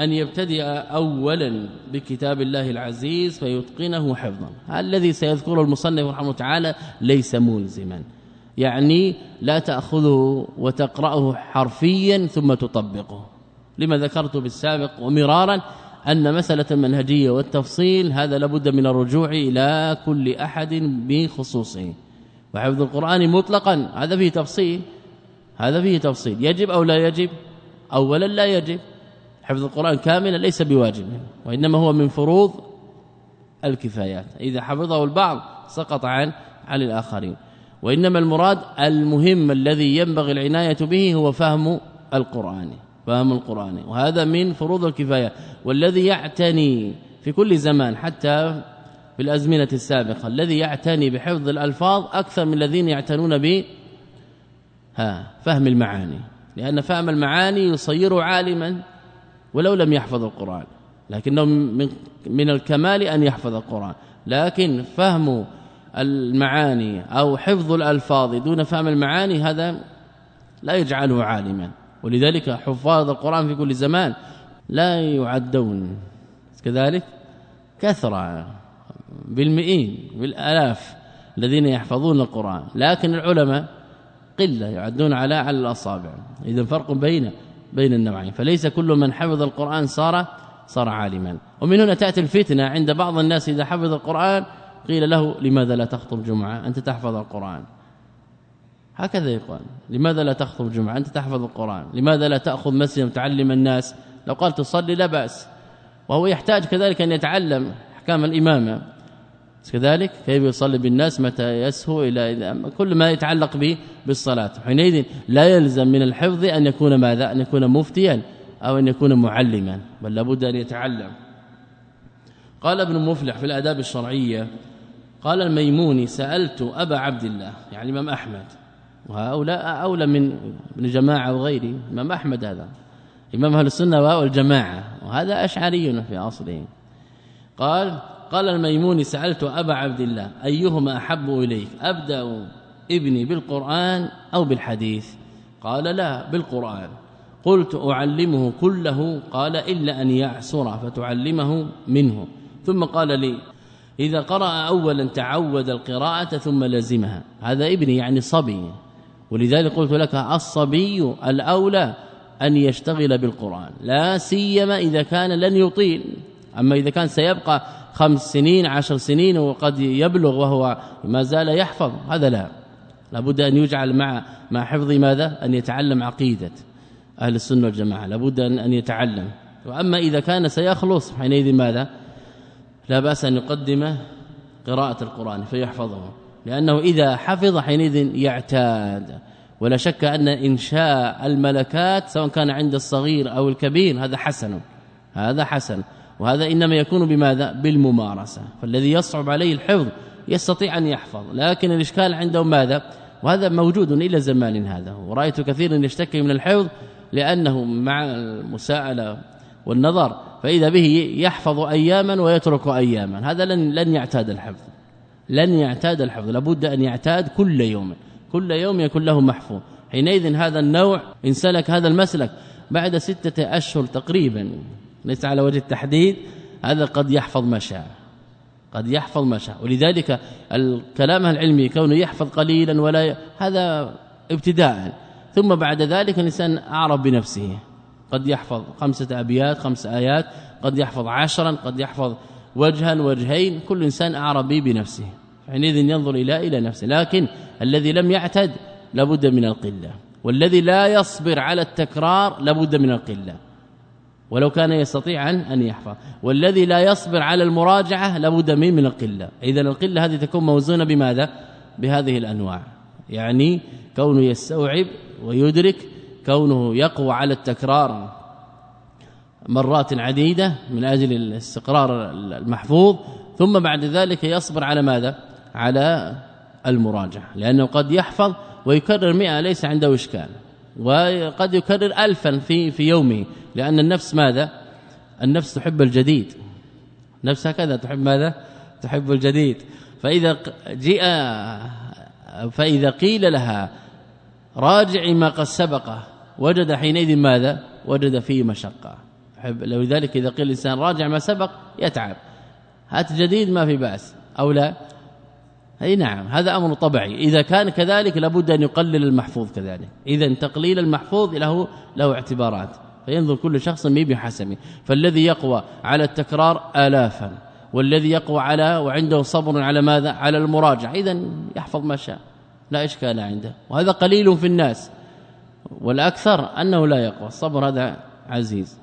أن يبتدئ اولا بكتاب الله العزيز فيتقنه حفظا. الذي سيذكره المصنف رحمه الله تعالى ليس ملزما. يعني لا تأخذه وتقرأه حرفيا ثم تطبقه. لما ذكرت بالسابق ومرارا أن مسألة المنهجية والتفصيل هذا لابد من الرجوع إلى كل أحد بخصوصه. وحفظ القرآن مطلقا هذا فيه تفصيل. هذا فيه تفصيل. يجب أو لا يجب؟ اولا لا يجب. حفظ القرآن كاملا ليس بواجب وإنما هو من فروض الكفايات. إذا حفظه البعض سقط عن على الآخرين. وإنما المراد المهم الذي ينبغي العناية به هو فهم القرآن فهم القرآن. وهذا من فروض الكفاية. والذي يعتني في كل زمان حتى في الأزمنة السابقة الذي يعتني بحفظ الألفاظ أكثر من الذين يعتنون ب ها فهم المعاني. لأن فهم المعاني يصيره عالما ولو لم يحفظ القرآن. لكنه من من الكمال أن يحفظ القرآن. لكن فهم المعاني أو حفظ الألفاظ دون فهم المعاني هذا لا يجعله عالما. ولذلك حفاظ القرآن في كل زمان لا يعدون. كذلك كثرة بالمئين بالآلاف الذين يحفظون القرآن. لكن العلماء قلة يعدون على على الأصابع. إذا فرق بين بين النوعين. فليس كل من حفظ القرآن صار صار عالما. ومن هنا تأتي الفتنة عند بعض الناس إذا حفظ القرآن قيل له لماذا لا تخطب جمعة؟ أنت تحفظ القرآن. هكذا يقال. لماذا لا تخطب جمعة؟ أنت تحفظ القرآن. لماذا لا تأخذ مسجد وتعلم الناس؟ لو قال تصلي لا بأس. وهو يحتاج كذلك أن يتعلم أحكام الإمامة. كذلك كيف يصلي بالناس متى يسهو إلى كل ما يتعلق به بالصلاة. حينئذ لا يلزم من الحفظ أن يكون ماذا؟ أن يكون مفتيا أو أن يكون معلما بل لابد أن يتعلم. قال ابن مفلح في الآداب الشرعية قال الميموني سألت أبا عبد الله يعني الامام أحمد وهؤلاء أولى من ابن جماعة وغيره إمام أحمد هذا إمام أهل السنة والجماعه وهذا أشعري في أصله. قال قال الميمون سألت أبا عبد الله أيهما أحب إليك؟ أبدأ ابني بالقرآن أو بالحديث؟ قال لا بالقرآن. قلت أعلمه كله؟ قال إلا أن يعسر فتعلمه منه. ثم قال لي إذا قرأ أولا تعود القراءة ثم لزمها. هذا ابني يعني صبي. ولذلك قلت لك الصبي الأولى أن يشتغل بالقرآن لا سيما إذا كان لن يطيل. أما إذا كان سيبقى خمس سنين عشر سنين وقد يبلغ وهو ما زال يحفظ هذا لا. لابد أن يجعل مع مع حفظ ماذا؟ أن يتعلم عقيدة أهل السنة والجماعة. لابد أن يتعلم. وأما إذا كان سيخلص حينئذ ماذا؟ لا بأس أن يقدم قراءة القرآن فيحفظه. لأنه إذا حفظ حينئذ يعتاد. ولا شك أن إنشاء الملكات سواء كان عند الصغير أو الكبير هذا حسن. هذا حسن. وهذا إنما يكون بماذا؟ بالممارسة. فالذي يصعب عليه الحفظ يستطيع أن يحفظ. لكن الإشكال عنده ماذا؟ وهذا موجود إلى زمان هذا. ورأيت كثيرا يشتكي من الحفظ لأنه مع المساءلة والنظر فإذا به يحفظ اياما ويترك اياما. هذا لن لن يعتاد الحفظ. لن يعتاد الحفظ. لابد أن يعتاد كل يوم. كل يوم يكون له محفوظ. حينئذ هذا النوع إن سلك هذا المسلك بعد ستة أشهر تقريبا. ليس على وجه التحديد هذا قد يحفظ ما شاء. قد يحفظ ما شاء. ولذلك الكلام العلمي كونه يحفظ قليلا ولا ي... هذا ابتداء. ثم بعد ذلك الإنسان اعرف بنفسه. قد يحفظ خمسة أبيات خمس آيات قد يحفظ عشرا قد يحفظ وجها وجهين. كل إنسان اعرف به بنفسه. حينئذ ينظر إلى إلى نفسه. لكن الذي لم يعتد لابد من القلة. والذي لا يصبر على التكرار لابد من القلة. ولو كان يستطيع ان يحفظ. والذي لا يصبر على المراجعة لابد من من القلة. اذا القلة هذه تكون موزونة بماذا؟ بهذه الأنواع. يعني كونه يستوعب ويدرك كونه يقوى على التكرار مرات عديدة من أجل الاستقرار المحفوظ ثم بعد ذلك يصبر على ماذا؟ على المراجعة. لأنه قد يحفظ ويكرر 100 ليس عنده إشكال. وقد يكرر ألفا في في يومه. لأن النفس ماذا؟ النفس تحب الجديد. نفس هكذا تحب ماذا؟ تحب الجديد. فإذا جاء فإذا قيل لها راجعي ما قد سبق وجد حينئذ ماذا؟ وجد فيه مشقة. لذلك إذا قيل الإنسان راجع ما سبق يتعب. هات جديد ما في بأس أو لا؟ أي نعم هذا أمر طبيعي. إذا كان كذلك لابد أن يقلل المحفوظ كذلك. إذا تقليل المحفوظ له له اعتبارات. فينظر كل شخص بحسبه فالذي يقوى على التكرار آلافا. والذي يقوى على وعنده صبر على ماذا؟ على المراجعة. إذا يحفظ ما شاء. لا إشكال عنده. وهذا قليل في الناس. والأكثر أنه لا يقوى. الصبر هذا عزيز.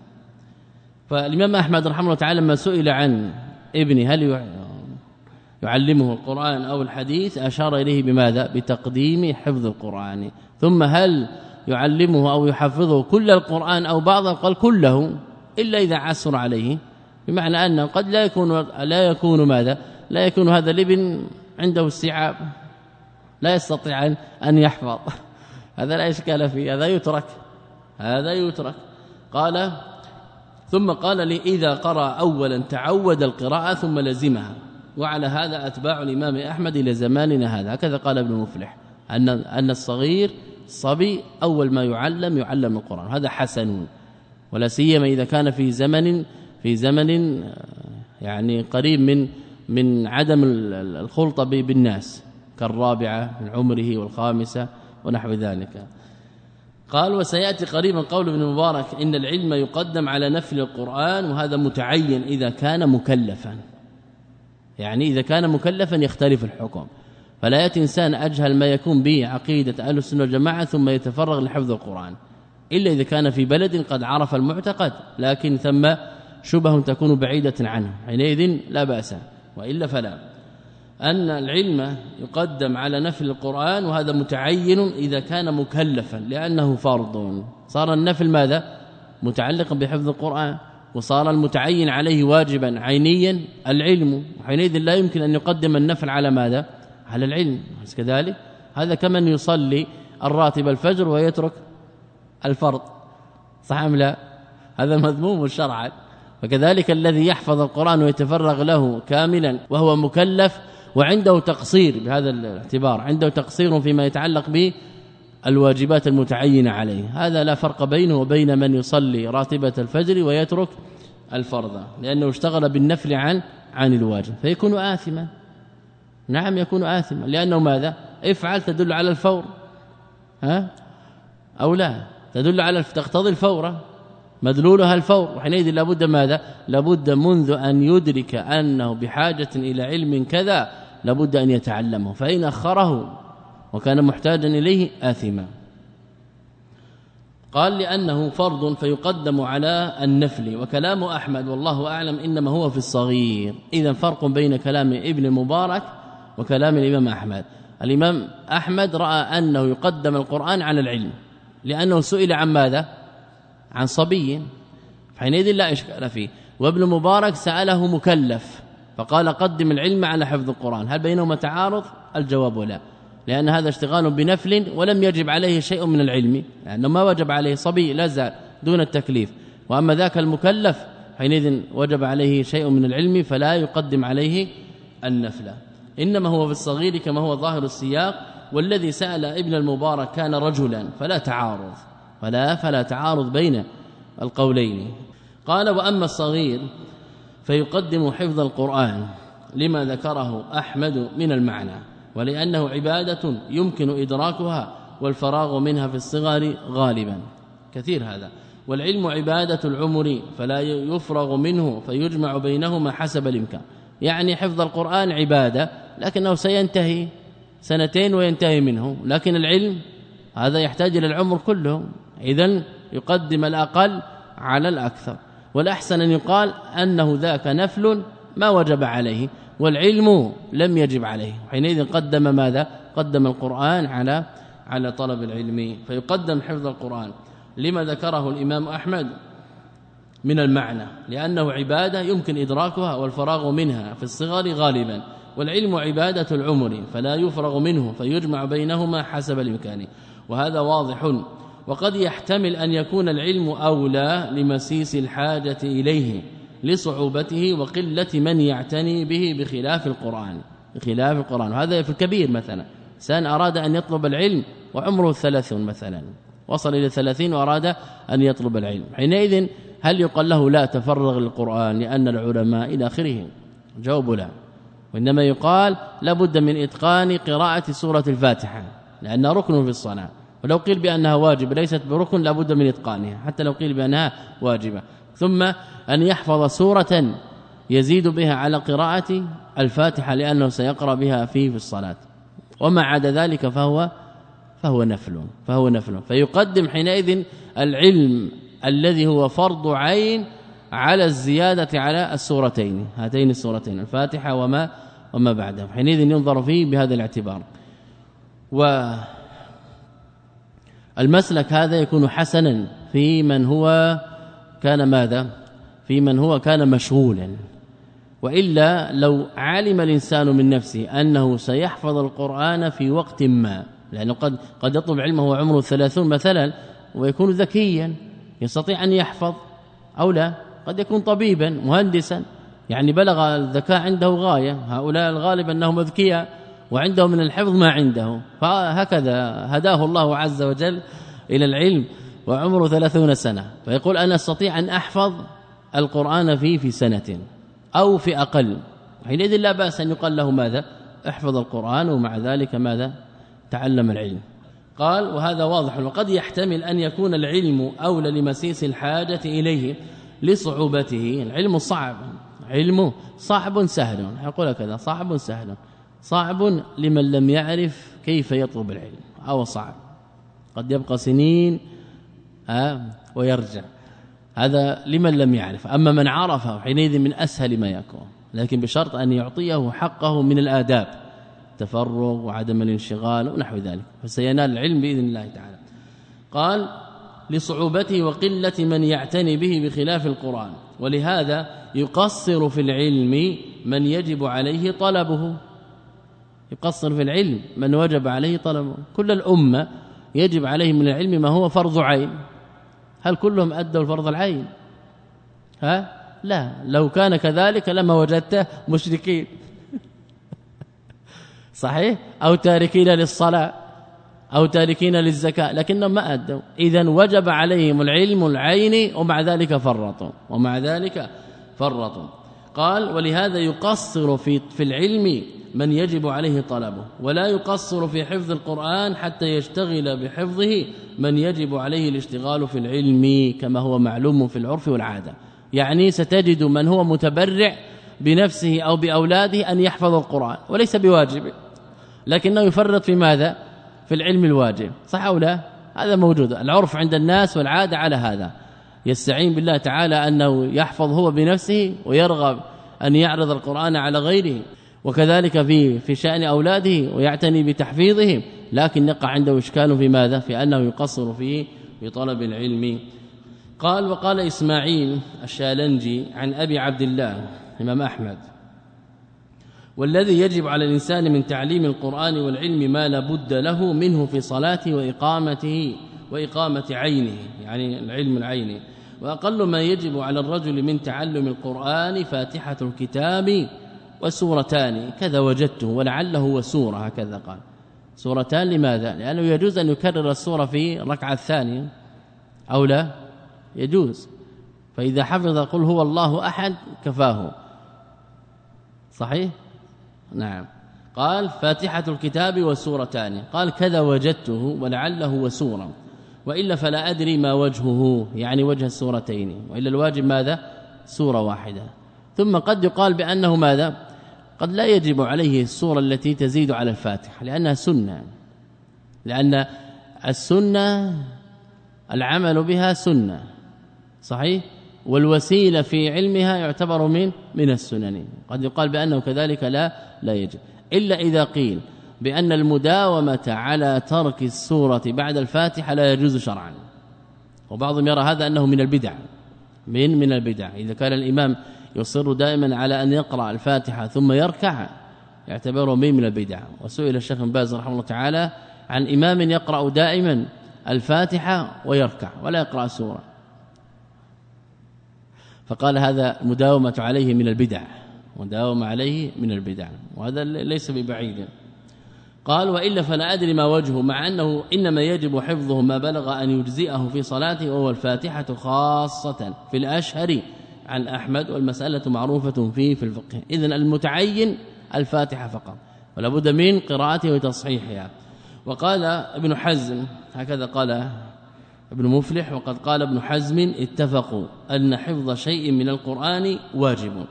فالإمام أحمد رحمه الله تعالى لما سئل عن ابنه هل يعلمه القرآن أو الحديث أشار إليه بماذا؟ بتقديم حفظ القرآن. ثم هل يعلمه أو يحفظه كل القرآن أو بعضه قال كله إلا إذا عسر عليه. بمعنى أنه قد لا يكون لا يكون ماذا؟ لا يكون هذا الابن عنده استيعاب. لا يستطيع أن يحفظ. هذا لا إشكال فيه هذا يترك. هذا يترك. قال ثم قال لي إذا قرأ اولا تعود القراءة ثم لزمها. وعلى هذا أتباع الإمام أحمد إلى زماننا هذا. هكذا قال ابن مفلح. أن أن الصغير الصبي أول ما يعلم يعلم القرآن. هذا حسن. ولا سيما إذا كان في زمن في زمن يعني قريب من من عدم الخلطه بالناس كالرابعة من عمره والخامسة ونحو ذلك. قال وسيأتي قريبا قول ابن مبارك إن العلم يقدم على نفل القرآن وهذا متعين إذا كان مكلفا. يعني إذا كان مكلفا يختلف الحكم. فلا يأتي إنسان أجهل ما يكون به عقيدة أهل السنة والجماعة ثم يتفرغ لحفظ القرآن. إلا إذا كان في بلد قد عرف المعتقد لكن ثم شبه تكون بعيدة عنه. حينئذ لا بأس وإلا فلا. أن العلم يقدم على نفل القرآن وهذا متعين إذا كان مكلفا لأنه فرض. صار النفل ماذا؟ متعلقا بحفظ القرآن. وصار المتعين عليه واجبا عينيا العلم. وحينئذ لا يمكن أن يقدم النفل على ماذا؟ على العلم. كذلك؟ هذا كمن يصلي الراتب الفجر ويترك الفرض. صح أم لا؟ هذا مذموم شرعا. وكذلك الذي يحفظ القرآن ويتفرغ له كاملا وهو مكلف وعنده تقصير بهذا الاعتبار عنده تقصير فيما يتعلق به الواجبات المتعينة عليه. هذا لا فرق بينه وبين من يصلي راتبة الفجر ويترك الفرض لأنه اشتغل بالنفل عن عن الواجب. فيكون آثما. نعم يكون آثما. لأنه ماذا؟ افعل تدل على الفور. ها؟ أو لا؟ تدل على تقتضي الفور مدلولها الفور. وحينئذ لابد ماذا؟ لابد منذ أن يدرك أنه بحاجة إلى علم كذا لابد أن يتعلمه. فإن أخره وكان محتاجا إليه آثما. قال لأنه فرض فيقدم على النفل وكلام أحمد والله أعلم إنما هو في الصغير. إذا فرق بين كلام ابن المبارك وكلام الإمام أحمد. الإمام أحمد رأى أنه يقدم القرآن على العلم لأنه سئل عن ماذا؟ عن صبي. حينئذ لا إشكال فيه. وابن مبارك سأله مكلف فقال قدم العلم على حفظ القرآن. هل بينهما تعارض؟ الجواب لا. لأن هذا اشتغال بنفل ولم يجب عليه شيء من العلم لأنه ما وجب عليه صبي لا زال دون التكليف. وأما ذاك المكلف حينئذ وجب عليه شيء من العلم فلا يقدم عليه النفل. إنما هو في الصغير كما هو ظاهر السياق والذي سأل ابن المبارك كان رجلا فلا تعارض فلا فلا تعارض بين القولين. قال وأما الصغير فيقدم حفظ القرآن لما ذكره أحمد من المعنى. ولأنه عبادة يمكن إدراكها والفراغ منها في الصغر غالبا. كثير هذا. والعلم عبادة العمر فلا يفرغ منه فيجمع بينهما حسب الإمكان. يعني حفظ القرآن عبادة لكنه سينتهي سنتين وينتهي منه لكن العلم هذا يحتاج إلى العمر كله. اذا يقدم الأقل على الأكثر. والأحسن أن يقال أنه ذاك نفل ما وجب عليه. والعلم لم يجب عليه. حينئذ قدم ماذا؟ قدم القرآن على على طلب العلم. فيقدم حفظ القرآن. لما ذكره الإمام أحمد من المعنى. لأنه عبادة يمكن إدراكها والفراغ منها في الصغر غالبا. والعلم عبادة العمر فلا يفرغ منه فيجمع بينهما حسب الإمكان. وهذا واضح. وقد يحتمل أن يكون العلم أولى لمسيس الحاجة إليه. لصعوبته وقلة من يعتني به بخلاف القرآن بخلاف القرآن. وهذا في الكبير مثلا. سان أراد أن يطلب العلم وعمره ثلاثون مثلا. وصل إلى ثلاثين وأراد أن يطلب العلم. حينئذ هل يقال له لا تفرغ للقرآن لأن العلماء إلى آخره جواب لا. وإنما يقال لابد من إتقان قراءة سورة الفاتحة لأنها ركن في الصلاة. ولو قيل بأنها واجب ليست بركن لابد من إتقانها حتى لو قيل بأنها واجبة. ثم أن يحفظ سورة يزيد بها على قراءة الفاتحة لأنه سيقرأ بها فيه في الصلاة. وما عدا ذلك فهو فهو نفل فهو نفل. فيقدم حينئذ العلم الذي هو فرض عين على الزيادة على السورتين. هاتين السورتين الفاتحة وما وما بعده حينئذ ينظر فيه بهذا الاعتبار. و المسلك هذا يكون حسنا في من هو كان ماذا؟ في من هو كان مشغولا وإلا لو علم الإنسان من نفسه أنه سيحفظ القرآن في وقت ما لأنه قد قد يطلب علمه وعمره 30 مثلا ويكون ذكيا يستطيع أن يحفظ أو لا قد يكون طبيبا مهندسا. يعني بلغ الذكاء عنده غاية هؤلاء الغالب أنهم أذكياء وعنده من الحفظ ما عنده. فهكذا هداه الله عز وجل إلى العلم. وعمره 30 سنة. فيقول أنا أستطيع أن أحفظ القرآن فيه في سنة أو في أقل. حينئذ لا بأس أن يقال له ماذا؟ احفظ القرآن ومع ذلك ماذا؟ تعلم العلم. قال وهذا واضح. وقد يحتمل أن يكون العلم أولى لمسيس الحاجة إليه لصعوبته. العلم صعب. علم صعب سهل. يقول كذا صعب سهل. صعب لمن لم يعرف كيف يطلب العلم. أو صعب. قد يبقى سنين ويرجع. هذا لمن لم يعرف. أما من عرفه حينئذ من أسهل ما يكون. لكن بشرط أن يعطيه حقه من الآداب تفرغ وعدم الانشغال ونحو ذلك. فسينال العلم بإذن الله تعالى. قال لصعوبته وقلة من يعتني به بخلاف القرآن. ولهذا يقصر في العلم من يجب عليه طلبه. يقصر في العلم من وجب عليه طلبه. كل الأمة يجب عليه من العلم ما هو فرض عين. هل كلهم أدوا الفرض العين؟ ها؟ لا. لو كان كذلك لما وجدته مشركين. صحيح؟ أو تاركين للصلاة أو تاركين للزكاة لكنهم ما أدوا. اذا وجب عليهم العلم العين ومع ذلك فرطوا. ومع ذلك فرطوا. قال ولهذا يقصر في في العلم من يجب عليه طلبه. ولا يقصر في حفظ القرآن حتى يشتغل بحفظه من يجب عليه الاشتغال في العلم كما هو معلوم في العرف والعادة. يعني ستجد من هو متبرع بنفسه أو بأولاده أن يحفظ القرآن وليس بواجب. لكنه يفرط في ماذا؟ في العلم الواجب. صح أو لا؟ هذا موجود. العرف عند الناس والعادة على هذا. يستعين بالله تعالى أنه يحفظ هو بنفسه ويرغب أن يعرض القرآن على غيره. وكذلك في في شأن أولاده ويعتني بتحفيظهم لكن يقع عنده إشكال في ماذا؟ في أنه يقصر في في طلب العلم. قال وقال إسماعيل الشالنجي عن أبي عبد الله إمام أحمد والذي يجب على الإنسان من تعليم القرآن والعلم ما لابد له منه في صلاته وإقامته وإقامة عينه يعني العلم العيني وأقل ما يجب على الرجل من تعلم القرآن فاتحة الكتاب وسورتان كذا وجدته ولعله هو سوره هكذا قال. سورتان لماذا؟ لأنه يجوز أن يكرر السورة في الركعة الثانية أو لا؟ يجوز. فإذا حفظ قل هو الله أحد كفاه. صحيح؟ نعم. قال فاتحة الكتاب وسورتان. قال كذا وجدته ولعله هو سوره وإلا فلا أدري ما وجهه يعني وجه السورتين. وإلا الواجب ماذا؟ سورة واحدة. ثم قد يقال بأنه ماذا؟ قد لا يجب عليه السورة التي تزيد على الفاتحة لأنها سنة. لأن السنة العمل بها سنة. صحيح؟ والوسيلة في علمها يعتبر من من السنن. قد يقال بأنه كذلك لا لا يجب. إلا إذا قيل بأن المداومة على ترك السورة بعد الفاتحة لا يجوز شرعا. وبعضهم يرى هذا أنه من البدع. من من البدع. إذا كان الإمام يصر دائما على أن يقرأ الفاتحة ثم يركع يعتبره من من البدع. وسئل الشيخ بن باز رحمه الله تعالى عن إمام يقرأ دائما الفاتحة ويركع ولا يقرأ سورة. فقال هذا مداومة عليه من البدع مداومة عليه من البدع وهذا ليس ببعيد. قال وإلا فلا أدري ما وجهه مع أنه إنما يجب حفظه ما بلغ أن يجزئه في صلاته وهو الفاتحة خاصة في الأشهر عن أحمد والمسألة معروفة فيه في الفقه. اذا المتعين الفاتحة فقط ولا بد من قراءته وتصحيحها. وقال ابن حزم هكذا قال ابن مفلح وقد قال ابن حزم اتفقوا أن حفظ شيء من القرآن واجب.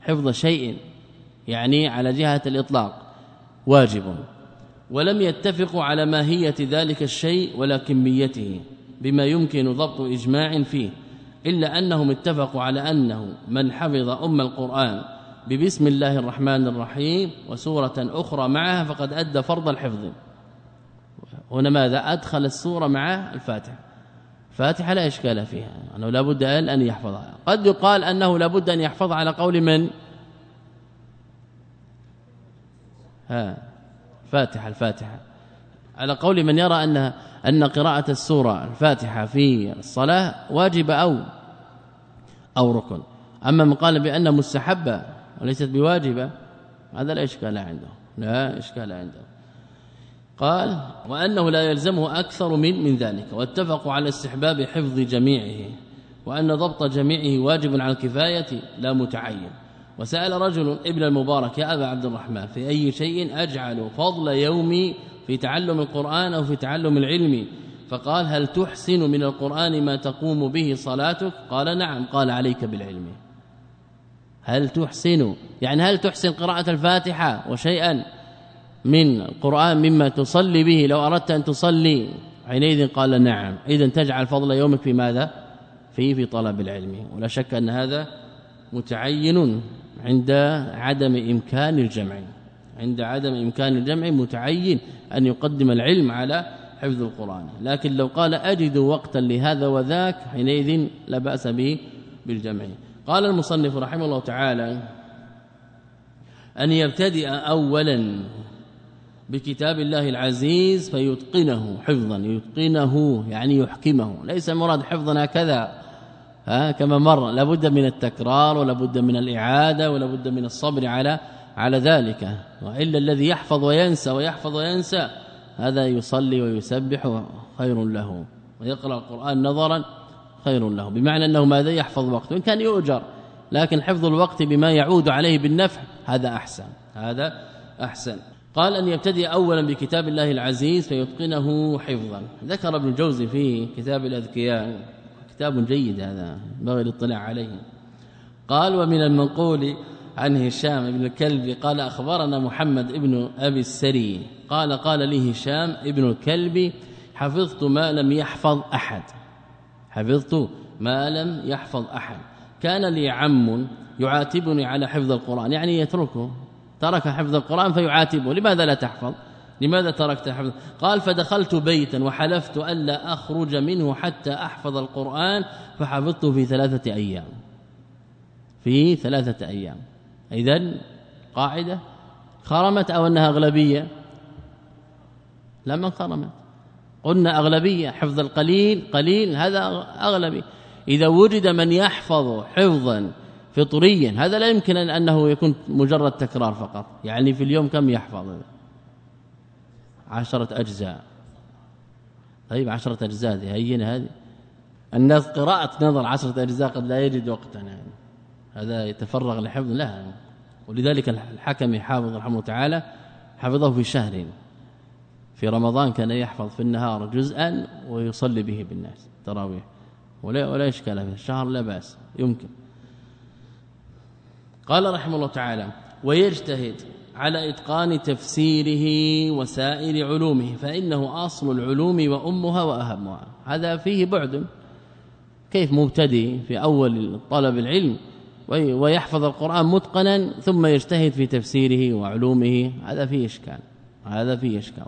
حفظ شيء يعني على جهة الإطلاق واجب. ولم يتفقوا على ماهية ذلك الشيء ولا كميته بما يمكن ضبط إجماع فيه. إلا أنهم اتفقوا على أنه من حفظ أم القرآن ببسم الله الرحمن الرحيم وسورة أخرى معها فقد أدى فرض الحفظ. هنا ماذا؟ أدخل السورة مع الفاتحة. فاتحة لا إشكال فيها. أنه لا بد أن يحفظها. قد يقال أنه لا بد أن يحفظها على قول من؟ ها فاتحة الفاتحة. على قول من يرى أن أن قراءة السورة الفاتحة في الصلاة واجبة أو أو ركن. أما من قال بأنها مستحبة وليست بواجبة هذا لا إشكال عنده لا إشكال عنده. قال وأنه لا يلزمه أكثر من من ذلك. واتفقوا على استحباب حفظ جميعه وأن ضبط جميعه واجب على الكفاية لا متعين. وسأل رجل ابن المبارك يا أبا عبد الرحمن في أي شيء أجعل فضل يومي في تعلم القرآن أو في تعلم العلم. فقال هل تحسن من القرآن ما تقوم به صلاتك؟ قال نعم قال عليك بالعلم. هل تحسن؟ يعني هل تحسن قراءة الفاتحة وشيئا من القرآن مما تصلي به؟ لو أردت أن تصلي حينئذ قال نعم. اذا تجعل فضل يومك في ماذا؟ في في طلب العلم. ولا شك أن هذا متعين عند عدم إمكان الجمع. عند عدم إمكان الجمع متعين أن يقدم العلم على حفظ القرآن. لكن لو قال أجد وقتا لهذا وذاك حينئذ لا بأس به بالجمع. قال المصنف رحمه الله تعالى أن يبتدئ اولا بكتاب الله العزيز فيتقنه حفظا يتقنه يعني يحكمه. ليس مراد حفظا هكذا ها كما مر لابد من التكرار ولا بد من الإعادة ولا بد من الصبر على على ذلك وإلا الذي يحفظ وينسى ويحفظ وينسى هذا يصلي ويسبح خير له ويقرأ القرآن نظرا خير له. بمعنى أنه ماذا؟ يحفظ وقته. وان كان يؤجر لكن حفظ الوقت بما يعود عليه بالنفع هذا أحسن هذا أحسن. قال أن يبتدئ اولا بكتاب الله العزيز فيتقنه حفظا. ذكر ابن الجوزي في كتاب الأذكياء كتاب جيد هذا بغي الاطلاع عليه. قال ومن المنقول عن هشام بن الكلب قال أخبرنا محمد ابن أبي السري. قال قال لي هشام ابن الكلب حفظت ما لم يحفظ أحد. حفظت ما لم يحفظ أحد. كان لي عم يعاتبني على حفظ القرآن. يعني يتركه. ترك حفظ القرآن فيعاتبه. لماذا لا تحفظ؟ لماذا تركت حفظ؟ قال فدخلت بيتا وحلفت الا أخرج منه حتى أحفظ القرآن فحفظته في ثلاثة أيام. في ثلاثة أيام. اذا قاعدة خرمت أو أنها أغلبية؟ لما خرمت. قلنا أغلبية حفظ القليل قليل هذا أغلبي. إذا وجد من يحفظ حفظا فطريا هذا لا يمكن أنه يكون مجرد تكرار فقط. يعني في اليوم كم يحفظ؟ عشرة أجزاء. طيب عشرة أجزاء هذه هينة هذه. الناس قراءة نظر عشرة أجزاء قد لا يجد وقتا. هذا يتفرغ لحفظ لا ولذلك الحكم حافظ رحمه تعالى حفظه في شهر في رمضان كان يحفظ في النهار جزءا ويصلي به بالناس تراويح. ولا ولا إشكال في الشهر لا بأس. يمكن. قال رحمه الله تعالى ويجتهد على إتقان تفسيره وسائر علومه فإنه أصل العلوم وأمها وأهمها. هذا فيه بعد. كيف مبتدئ في أول طلب العلم؟ ويحفظ القرآن متقنا ثم يجتهد في تفسيره وعلومه. هذا فيه إشكال. هذا فيه إشكال.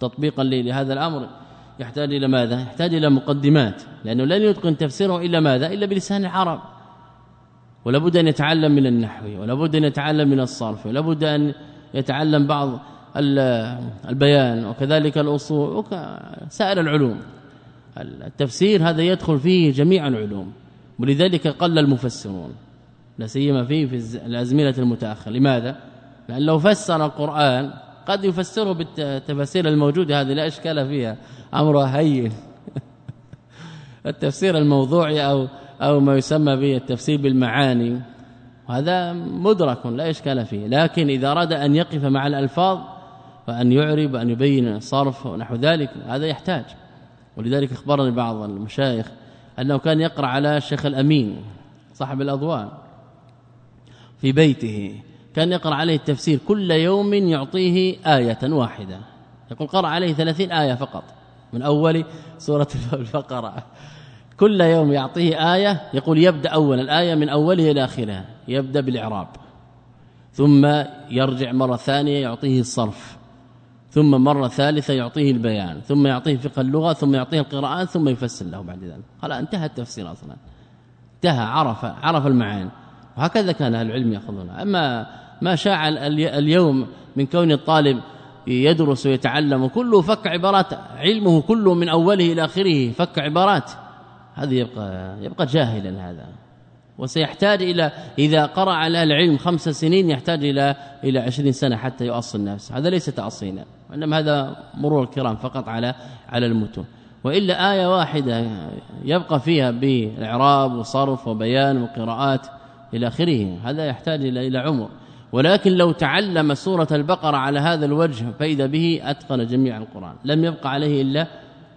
تطبيقا لهذا الأمر يحتاج إلى ماذا؟ يحتاج إلى مقدمات. لأنه لن يتقن تفسيره إلا ماذا؟ إلا بلسان العرب. ولا بد أن يتعلم من النحو ولا بد أن يتعلم من الصرف ولا بد أن يتعلم بعض البيان وكذلك الأصول وسائر العلوم. التفسير هذا يدخل فيه جميع العلوم. ولذلك قل المفسرون لا سيما فيه في الأزمنة المتأخرة. لماذا؟ لأن لو فسر القرآن قد يفسره بالتفاسير الموجودة هذه لا إشكال فيها. امرها هين. التفسير الموضوعي أو أو ما يسمى به التفسير بالمعاني هذا مدرك لا إشكال فيه. لكن إذا أراد أن يقف مع الألفاظ فأن يعرب وان يبين الصرف ونحو ذلك هذا يحتاج. ولذلك أخبرني بعض المشايخ أنه كان يقرأ على الشيخ الأمين صاحب الأضواء. في بيته. كان يقرأ عليه التفسير كل يوم يعطيه آية واحدة. يقول قرأ عليه 30 آية فقط. من أول سورة البقرة. كل يوم يعطيه آية يقول يبدأ أولا الآية من أولها إلى آخرها يبدأ بالإعراب. ثم يرجع مرة ثانية يعطيه الصرف. ثم مرة ثالثة يعطيه البيان. ثم يعطيه فقه اللغة ثم يعطيه القراءات ثم يفسر له بعد ذلك. خلاص انتهى التفسير أصلا. انتهى عرف عرف المعاني. وهكذا كان أهل العلم ياخذونها أما ما شاع اليوم من كون الطالب يدرس ويتعلم كله فك عبارات علمه كله من أوله إلى آخره فك عبارات. هذا يبقى يبقى جاهلا هذا. وسيحتاج إلى إذا قرأ على العلم خمس سنين يحتاج إلى إلى 20 سنة حتى يؤصل نفسه. هذا ليس تعصينا وإنما هذا مرور الكرام فقط على على المتون. وإلا آية واحدة يبقى فيها باعراب وصرف وبيان وقراءات. إلى آخره. هذا يحتاج إلى إلى عمر. ولكن لو تعلم سورة البقرة على هذا الوجه فإذا به أتقن جميع القرآن. لم يبقى عليه الا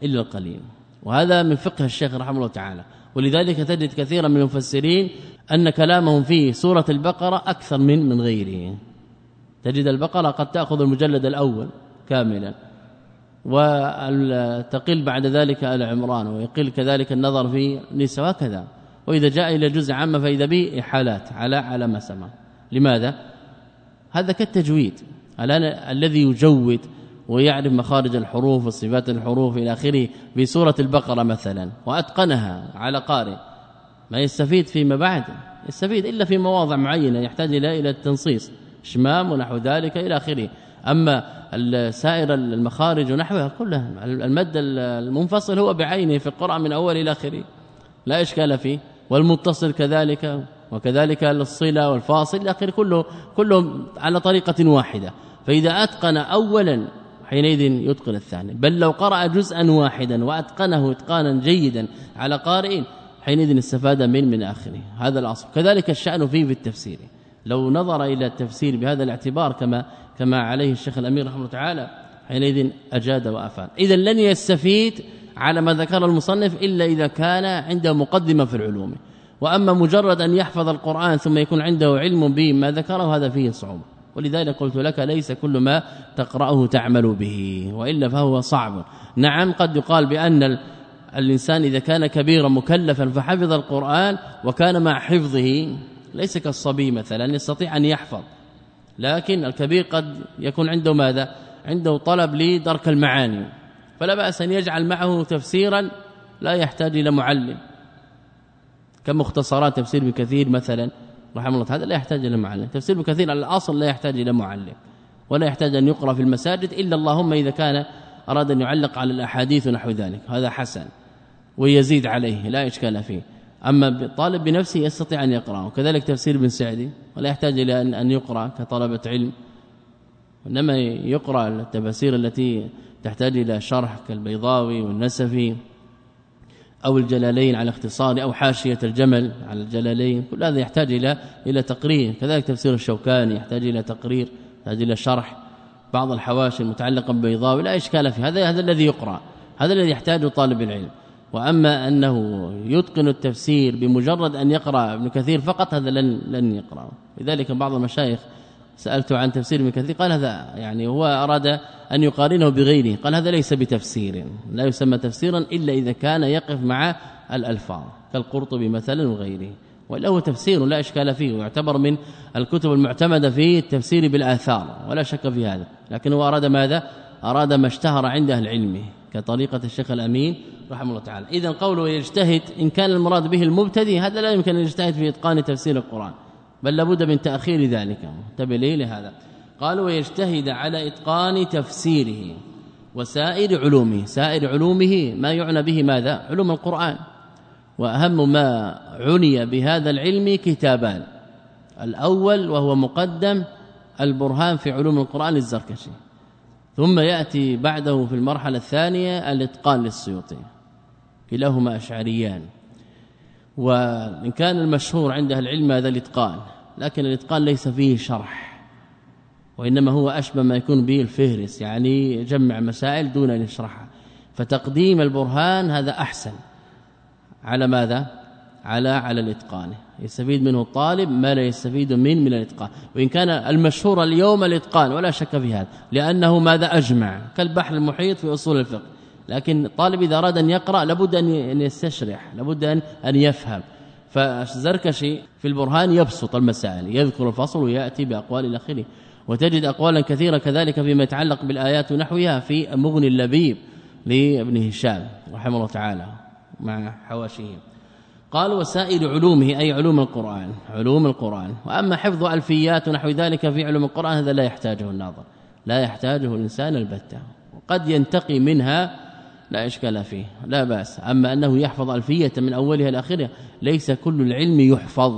إلا القليل. وهذا من فقه الشيخ رحمه الله تعالى. ولذلك تجد كثيرا من المفسرين أن كلامهم في سورة البقرة أكثر من من غيره. تجد البقرة قد تأخذ المجلد الأول كاملا وتقل بعد ذلك آل عمران ويقل كذلك النظر في نساء وكذا وإذا جاء إلى جزء عامة فإذا به إحالات على على ما سمع. لماذا؟ هذا كالتجويد. الذي يجود ويعرف مخارج الحروف وصفات الحروف إلى آخره في سورة البقرة مثلا وأتقنها على قارئ. ما يستفيد فيما بعد؟ يستفيد إلا في مواضع معينة يحتاج إلى إلى التنصيص شمام ونحو ذلك إلى آخره. أما سائر المخارج ونحوها كلها المد المنفصل هو بعينه في القرآن من أول إلى آخره. لا إشكال فيه. والمتصل كذلك وكذلك الصله والفاصل إلى اخره كله كله على طريقة واحدة. فإذا أتقن اولا حينئذ يتقن الثاني. بل لو قرأ جزءا واحدا وأتقنه اتقانا جيدا على قارئ حينئذ استفاد من من آخره. هذا الأصل. كذلك الشأن فيه في التفسير. لو نظر إلى التفسير بهذا الاعتبار كما كما عليه الشيخ الأمير رحمه الله تعالى حينئذ أجاد وأفاد. اذا لن يستفيد على ما ذكر المصنف إلا إذا كان عنده مقدمة في العلوم. وأما مجرد أن يحفظ القرآن ثم يكون عنده علم به ما ذكره هذا فيه صعوبة. ولذلك قلت لك ليس كل ما تقرأه تعمل به وإلا فهو صعب. نعم قد يقال بأن الإنسان إذا كان كبيرا مكلفا فحفظ القرآن وكان مع حفظه ليس كالصبي مثلا يستطيع أن يحفظ. لكن الكبير قد يكون عنده ماذا؟ عنده طلب لدرك المعاني. فلا بأس أن يجعل معه تفسيرا لا يحتاج إلى معلم. كمختصرات تفسير بكثير مثلا رحمه الله هذا لا يحتاج إلى معلم. تفسير كثير على الأصل لا يحتاج إلى معلم ولا يحتاج أن يقرأ في المساجد إلا اللهم إذا كان أراد أن يعلق على الأحاديث ونحو ذلك هذا حسن ويزيد عليه لا إشكال فيه. أما الطالب بنفسه يستطيع أن يقرا وكذلك تفسير ابن سعدي ولا يحتاج إلى أن يقرأ كطلبة علم إنما يقرأ التفاسير التي تحتاج إلى شرح كالبيضاوي والنسفي أو الجلالين على اختصار أو حاشية الجمل على الجلالين. كل هذا يحتاج إلى إلى تقرير. كذلك تفسير الشوكاني يحتاج إلى تقرير يحتاج إلى شرح بعض الحواشي المتعلقة ببيضاوي لا إشكال فيه. هذا هذا الذي يقرأ. هذا الذي يحتاجه طالب العلم. وأما أنه يتقن التفسير بمجرد أن يقرأ ابن كثير فقط هذا لن لن يقرا لذلك بعض المشايخ سالته عن تفسير ابن كثير قال هذا يعني هو أراد أن يقارنه بغيره قال هذا ليس بتفسير لا يسمى تفسيرا إلا إذا كان يقف مع الألفاظ كالقرطبي مثلا وغيره والا هو تفسير لا إشكال فيه ويعتبر من الكتب المعتمدة في التفسير بالآثار ولا شك في هذا لكن هو أراد ماذا؟ أراد ما اشتهر عند أهل العلم كطريقة الشيخ الأمين رحمه الله تعالى. اذا قوله يجتهد إن كان المراد به المبتدئ هذا لا يمكن أن يجتهد في إتقان تفسير القرآن. بل لابد من تأخير ذلك. انتبه لهذا؟ قال ويجتهد على إتقان تفسيره وسائر علومه. سائر علومه ما يعنى به ماذا؟ علوم القرآن. وأهم ما عني بهذا العلم كتابان. الأول وهو مقدم البرهان في علوم القرآن الزركشي ثم يأتي بعده في المرحلة الثانية الإتقان للسيوطي. كلاهما أشعريان. وإن كان المشهور عند أهل العلم هذا الإتقان. لكن الإتقان ليس فيه شرح وإنما هو أشبه ما يكون به الفهرس يعني جمع مسائل دون أن يشرحها. فتقديم البرهان هذا أحسن. على ماذا؟ على على الإتقان. يستفيد منه الطالب ما لا يستفيد من من الإتقان. وإن كان المشهور اليوم الإتقان ولا شك في هذا لأنه ماذا؟ أجمع كالبحر المحيط في أصول الفقه. لكن الطالب إذا أراد أن يقرأ لابد أن يستشرح لابد أن أن يفهم. فالزركشي في البرهان يبسط المسائل يذكر الفصل ويأتي بأقوال إلى اخره وتجد أقوالا كثيرة كذلك فيما يتعلق بالآيات ونحوها في مغني اللبيب لابن هشام رحمه الله تعالى مع حواشيه. قال وسائر علومه أي علوم القرآن علوم القرآن. وأما حفظ ألفيات ونحو ذلك في علوم القرآن هذا لا يحتاجه الناظر لا يحتاجه الإنسان البتة. قد ينتقي منها لا إشكال فيه لا بأس. أما أنه يحفظ ألفية من أولها إلى آخرها ليس كل العلم يحفظ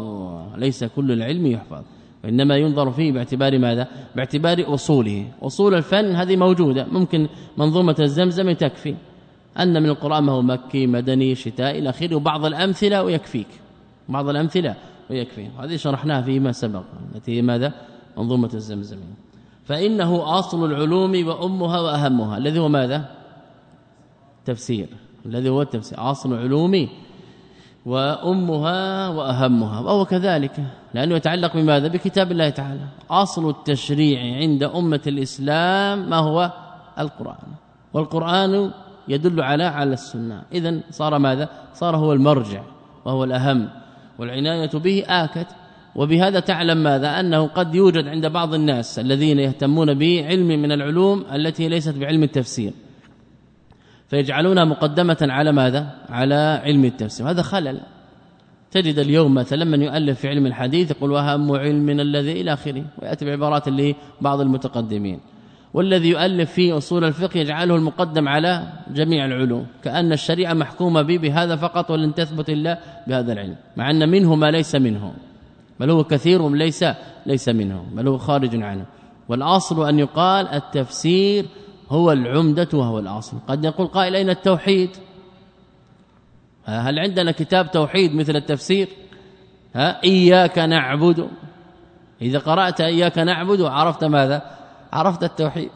ليس كل العلم يحفظ. وانما ينظر فيه باعتبار ماذا؟ باعتبار أصوله. أصول الفن هذه موجودة ممكن منظومة الزمزم تكفي. أن من القرآن ما هو مكي مدني شتاء إلى آخره وبعض الأمثلة ويكفيك. بعض الأمثلة ويكفي. هذه شرحناها فيما سبق التي ماذا؟ منظومة الزمزم فإنه أصل العلوم وأمها وأهمها. الذي هو ماذا؟ تفسير الذي هو التفسير اصل العلوم وأمها وأهمها وهو كذلك لأنه يتعلق بماذا؟ بكتاب الله تعالى. أصل التشريع عند أمة الإسلام ما هو؟ القرآن. والقرآن يدل على على السنة. اذا صار ماذا؟ صار هو المرجع وهو الأهم. والعناية به آكت وبهذا تعلم ماذا؟ أنه قد يوجد عند بعض الناس الذين يهتمون بعلم من العلوم التي ليست بعلم التفسير. فيجعلونها مقدمة على ماذا؟ على علم التفسير. هذا خلل. تجد اليوم مثلا من يؤلف في علم الحديث يقول وأهم علم الذي إلى آخره ويأتي بعبارات لبعض المتقدمين. والذي يؤلف في أصول الفقه يجعله المقدم على جميع العلوم. كأن الشريعة محكومة به بهذا فقط ولن تثبت إلا بهذا العلم. مع أن منه ما ليس منه. بل هو كثير ليس ليس منه. بل هو خارج عنه. والأصل أن يقال التفسير هو العمدة وهو الأصل. قد يقول قائل أين التوحيد؟ هل عندنا كتاب توحيد مثل التفسير؟ ها إياك نعبد. إذا قرأت إياك نعبد عرفت ماذا؟ عرفت التوحيد.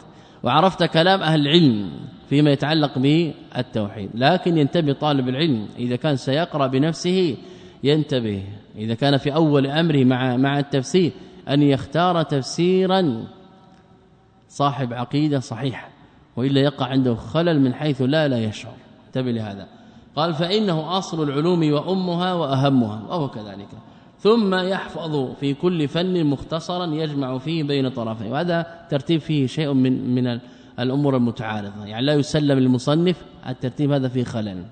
وعرفت كلام أهل العلم فيما يتعلق بالتوحيد. لكن ينتبه طالب العلم إذا كان سيقرأ بنفسه ينتبه. إذا كان في أول أمره مع مع التفسير أن يختار تفسيرا صاحب عقيدة صحيحة. وإلا يقع عنده خلل من حيث لا لا يشعر. انتبه لهذا. قال فإنه أصل العلوم وأمها وأهمها وهو كذلك. ثم يحفظ في كل فن مختصرا يجمع فيه بين طرفين وهذا ترتيب فيه شيء من من الأمور المتعارضة. يعني لا يسلم للمصنف الترتيب هذا فيه خلل.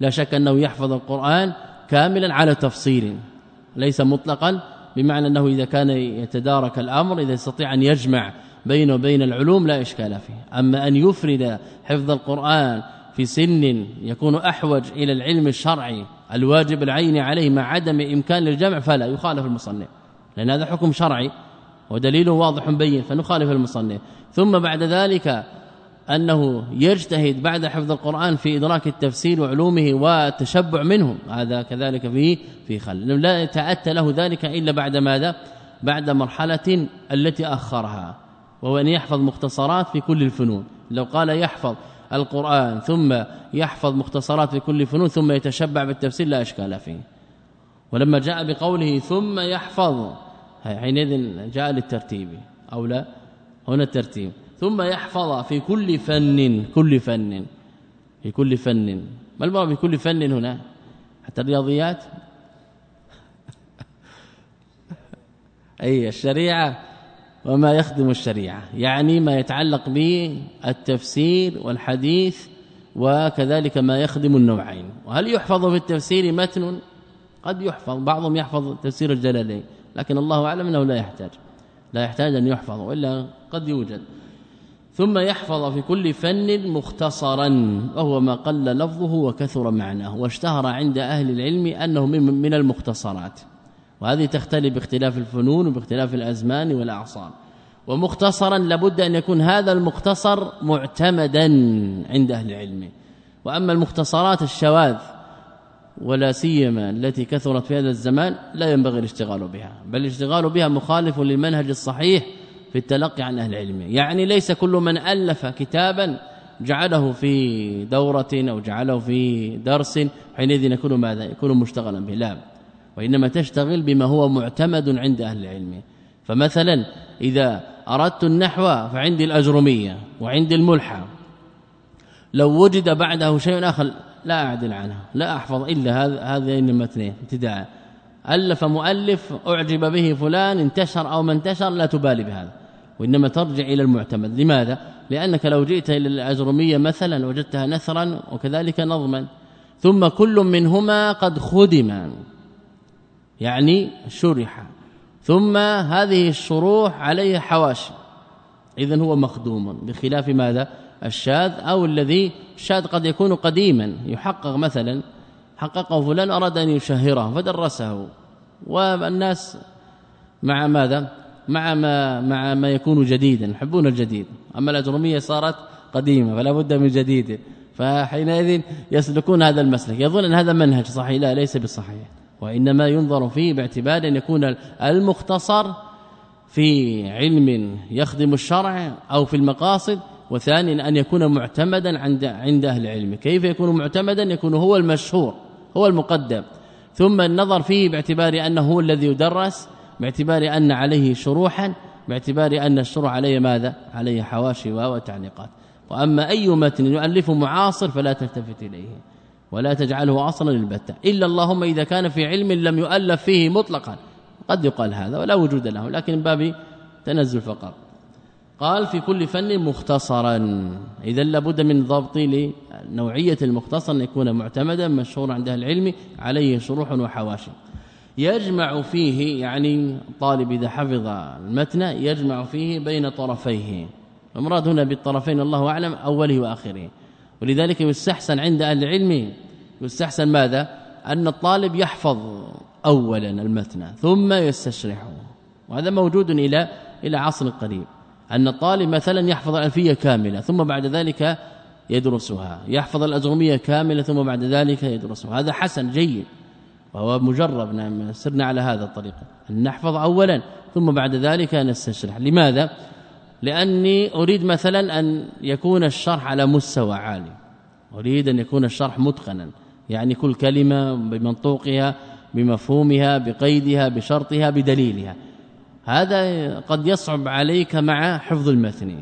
لا شك أنه يحفظ القرآن كاملا على تفصيل. ليس مطلقا بمعنى أنه إذا كان يتدارك الأمر إذا يستطيع أن يجمع بينه وبين العلوم لا إشكال فيه. أما أن يفرد حفظ القرآن في سن يكون أحوج إلى العلم الشرعي الواجب العيني عليه مع عدم إمكان للجمع فلا يخالف المصنف. لأن هذا حكم شرعي ودليل واضح بين فنخالف المصنف. ثم بعد ذلك أنه يجتهد بعد حفظ القرآن في إدراك التفسير وعلومه والتشبع منه. هذا كذلك فيه في خل لا يتأتى له ذلك إلا بعد ماذا؟ بعد مرحلة التي أخرها. وهو أن يحفظ مختصرات في كل الفنون. لو قال يحفظ القرآن ثم يحفظ مختصرات في كل فنون ثم يتشبع بالتفسير لا إشكال فيه. ولما جاء بقوله ثم يحفظ حينئذ جاء للترتيب أو لا؟ هنا الترتيب. ثم يحفظ في كل فن كل فن في كل فن. ما المراد بكل فن هنا؟ حتى الرياضيات؟ أي الشريعة وما يخدم الشريعة يعني ما يتعلق بالتفسير والحديث وكذلك ما يخدم النوعين. وهل يحفظ في التفسير متن؟ قد يحفظ بعضهم يحفظ تفسير الجلالين لكن الله أعلم إنه لا يحتاج لا يحتاج أن يحفظ وإلا قد يوجد. ثم يحفظ في كل فن مختصرا وهو ما قل لفظه وكثر معناه واشتهر عند أهل العلم أنه من المختصرات. وهذه تختلف باختلاف الفنون وباختلاف الازمان والاعصار. ومختصرا لابد أن يكون هذا المختصر معتمدا عند أهل العلم. وأما المختصرات الشواذ ولا سيما التي كثرت في هذا الزمان لا ينبغي الاشتغال بها بل الاشتغال بها مخالف للمنهج الصحيح في التلقي عن أهل العلم. يعني ليس كل من ألف كتابا جعله في دورة أو جعله في درس حينئذ يكون ماذا؟ يكون مشتغلا به. لا. وإنما تشتغل بما هو معتمد عند أهل العلم. فمثلا إذا أردت النحو فعندي الأجرمية وعندي الملحة. لو وجد بعده شيء آخر لا أعدل عنها لا أحفظ إلا هذا هذين المتنين. ابتداء. ألف مؤلف أعجب به فلان انتشر أو ما انتشر لا تبالي بهذا. وإنما ترجع إلى المعتمد. لماذا؟ لأنك لو جئت إلى الأجرمية مثلا وجدتها نثرا وكذلك نظما. ثم كل منهما قد خدم. يعني شرح. ثم هذه الشروح عليها حواشي اذا هو مخدوم بخلاف ماذا؟ الشاذ أو الذي الشاذ قد يكون قديما. يحقق مثلا حققه فلان أراد أن يشهره فدرسه. والناس مع ماذا؟ مع ما مع ما يكون جديدا يحبون الجديد. أما الأجرمية صارت قديمة فلا بد من جديد. فحينئذ يسلكون هذا المسلك. يظن أن هذا منهج صحيح. لا ليس بصحيح. وإنما ينظر فيه باعتبار أن يكون المختصر في علم يخدم الشرع أو في المقاصد وثانيا أن يكون معتمدا عند عند أهل العلم. كيف يكون معتمدا؟ يكون هو المشهور هو المقدم. ثم النظر فيه باعتبار أنه هو الذي يدرس باعتبار أن عليه شروحا باعتبار أن الشروح عليه ماذا؟ عليه حواشي وتعليقات. وأما أي متن يؤلفه معاصر فلا تلتفت إليه. ولا تجعله أصلا للبتة. إلا اللهم إذا كان في علم لم يؤلف فيه مطلقا. قد يقال هذا ولا وجود له لكن من باب تنزل فقط. قال في كل فن مختصرا. إذا لابد من ضبط لنوعية المختصر أن يكون معتمدا مشهورا عند أهل العلم عليه شروح وحواشي. يجمع فيه يعني طالب إذا حفظ المتن يجمع فيه بين طرفيه. المراد هنا بالطرفين الله أعلم أوله وآخره. ولذلك يستحسن عند أهل العلم يستحسن ماذا؟ أن الطالب يحفظ اولا المتن ثم يستشرحه. وهذا موجود إلى إلى عصر قريب. أن الطالب مثلا يحفظ الألفية كاملة ثم بعد ذلك يدرسها. يحفظ الأزغمية كاملة ثم بعد ذلك يدرسها. هذا حسن جيد. وهو مجرب نعم سرنا على هذا الطريق. أن نحفظ اولا ثم بعد ذلك نستشرح. لماذا؟ لأني أريد مثلا أن يكون الشرح على مستوى عالي. أريد أن يكون الشرح متقنا. يعني كل كلمة بمنطوقها بمفهومها بقيدها بشرطها بدليلها. هذا قد يصعب عليك مع حفظ المتن.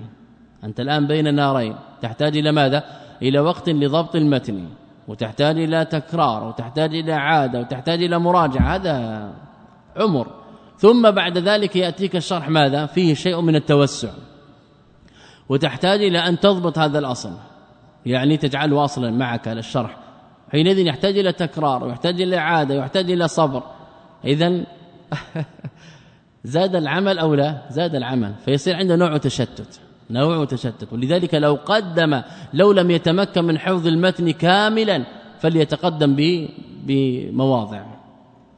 أنت الآن بين نارين. تحتاج إلى ماذا؟ إلى وقت لضبط المتن. وتحتاج إلى تكرار وتحتاج إلى عادة وتحتاج إلى مراجعة. هذا عمر. ثم بعد ذلك يأتيك الشرح ماذا؟ فيه شيء من التوسع. وتحتاج إلى أن تضبط هذا الأصل. يعني تجعله أصلا معك للشرح. حينئذ يحتاج إلى تكرار ويحتاج إلى إعادة ويحتاج إلى صبر. اذا زاد العمل أو لا؟ زاد العمل. فيصير عنده نوع تشتت نوع تشتت. ولذلك لو قدم لو لم يتمكن من حفظ المتن كاملا فليتقدم بمواضع.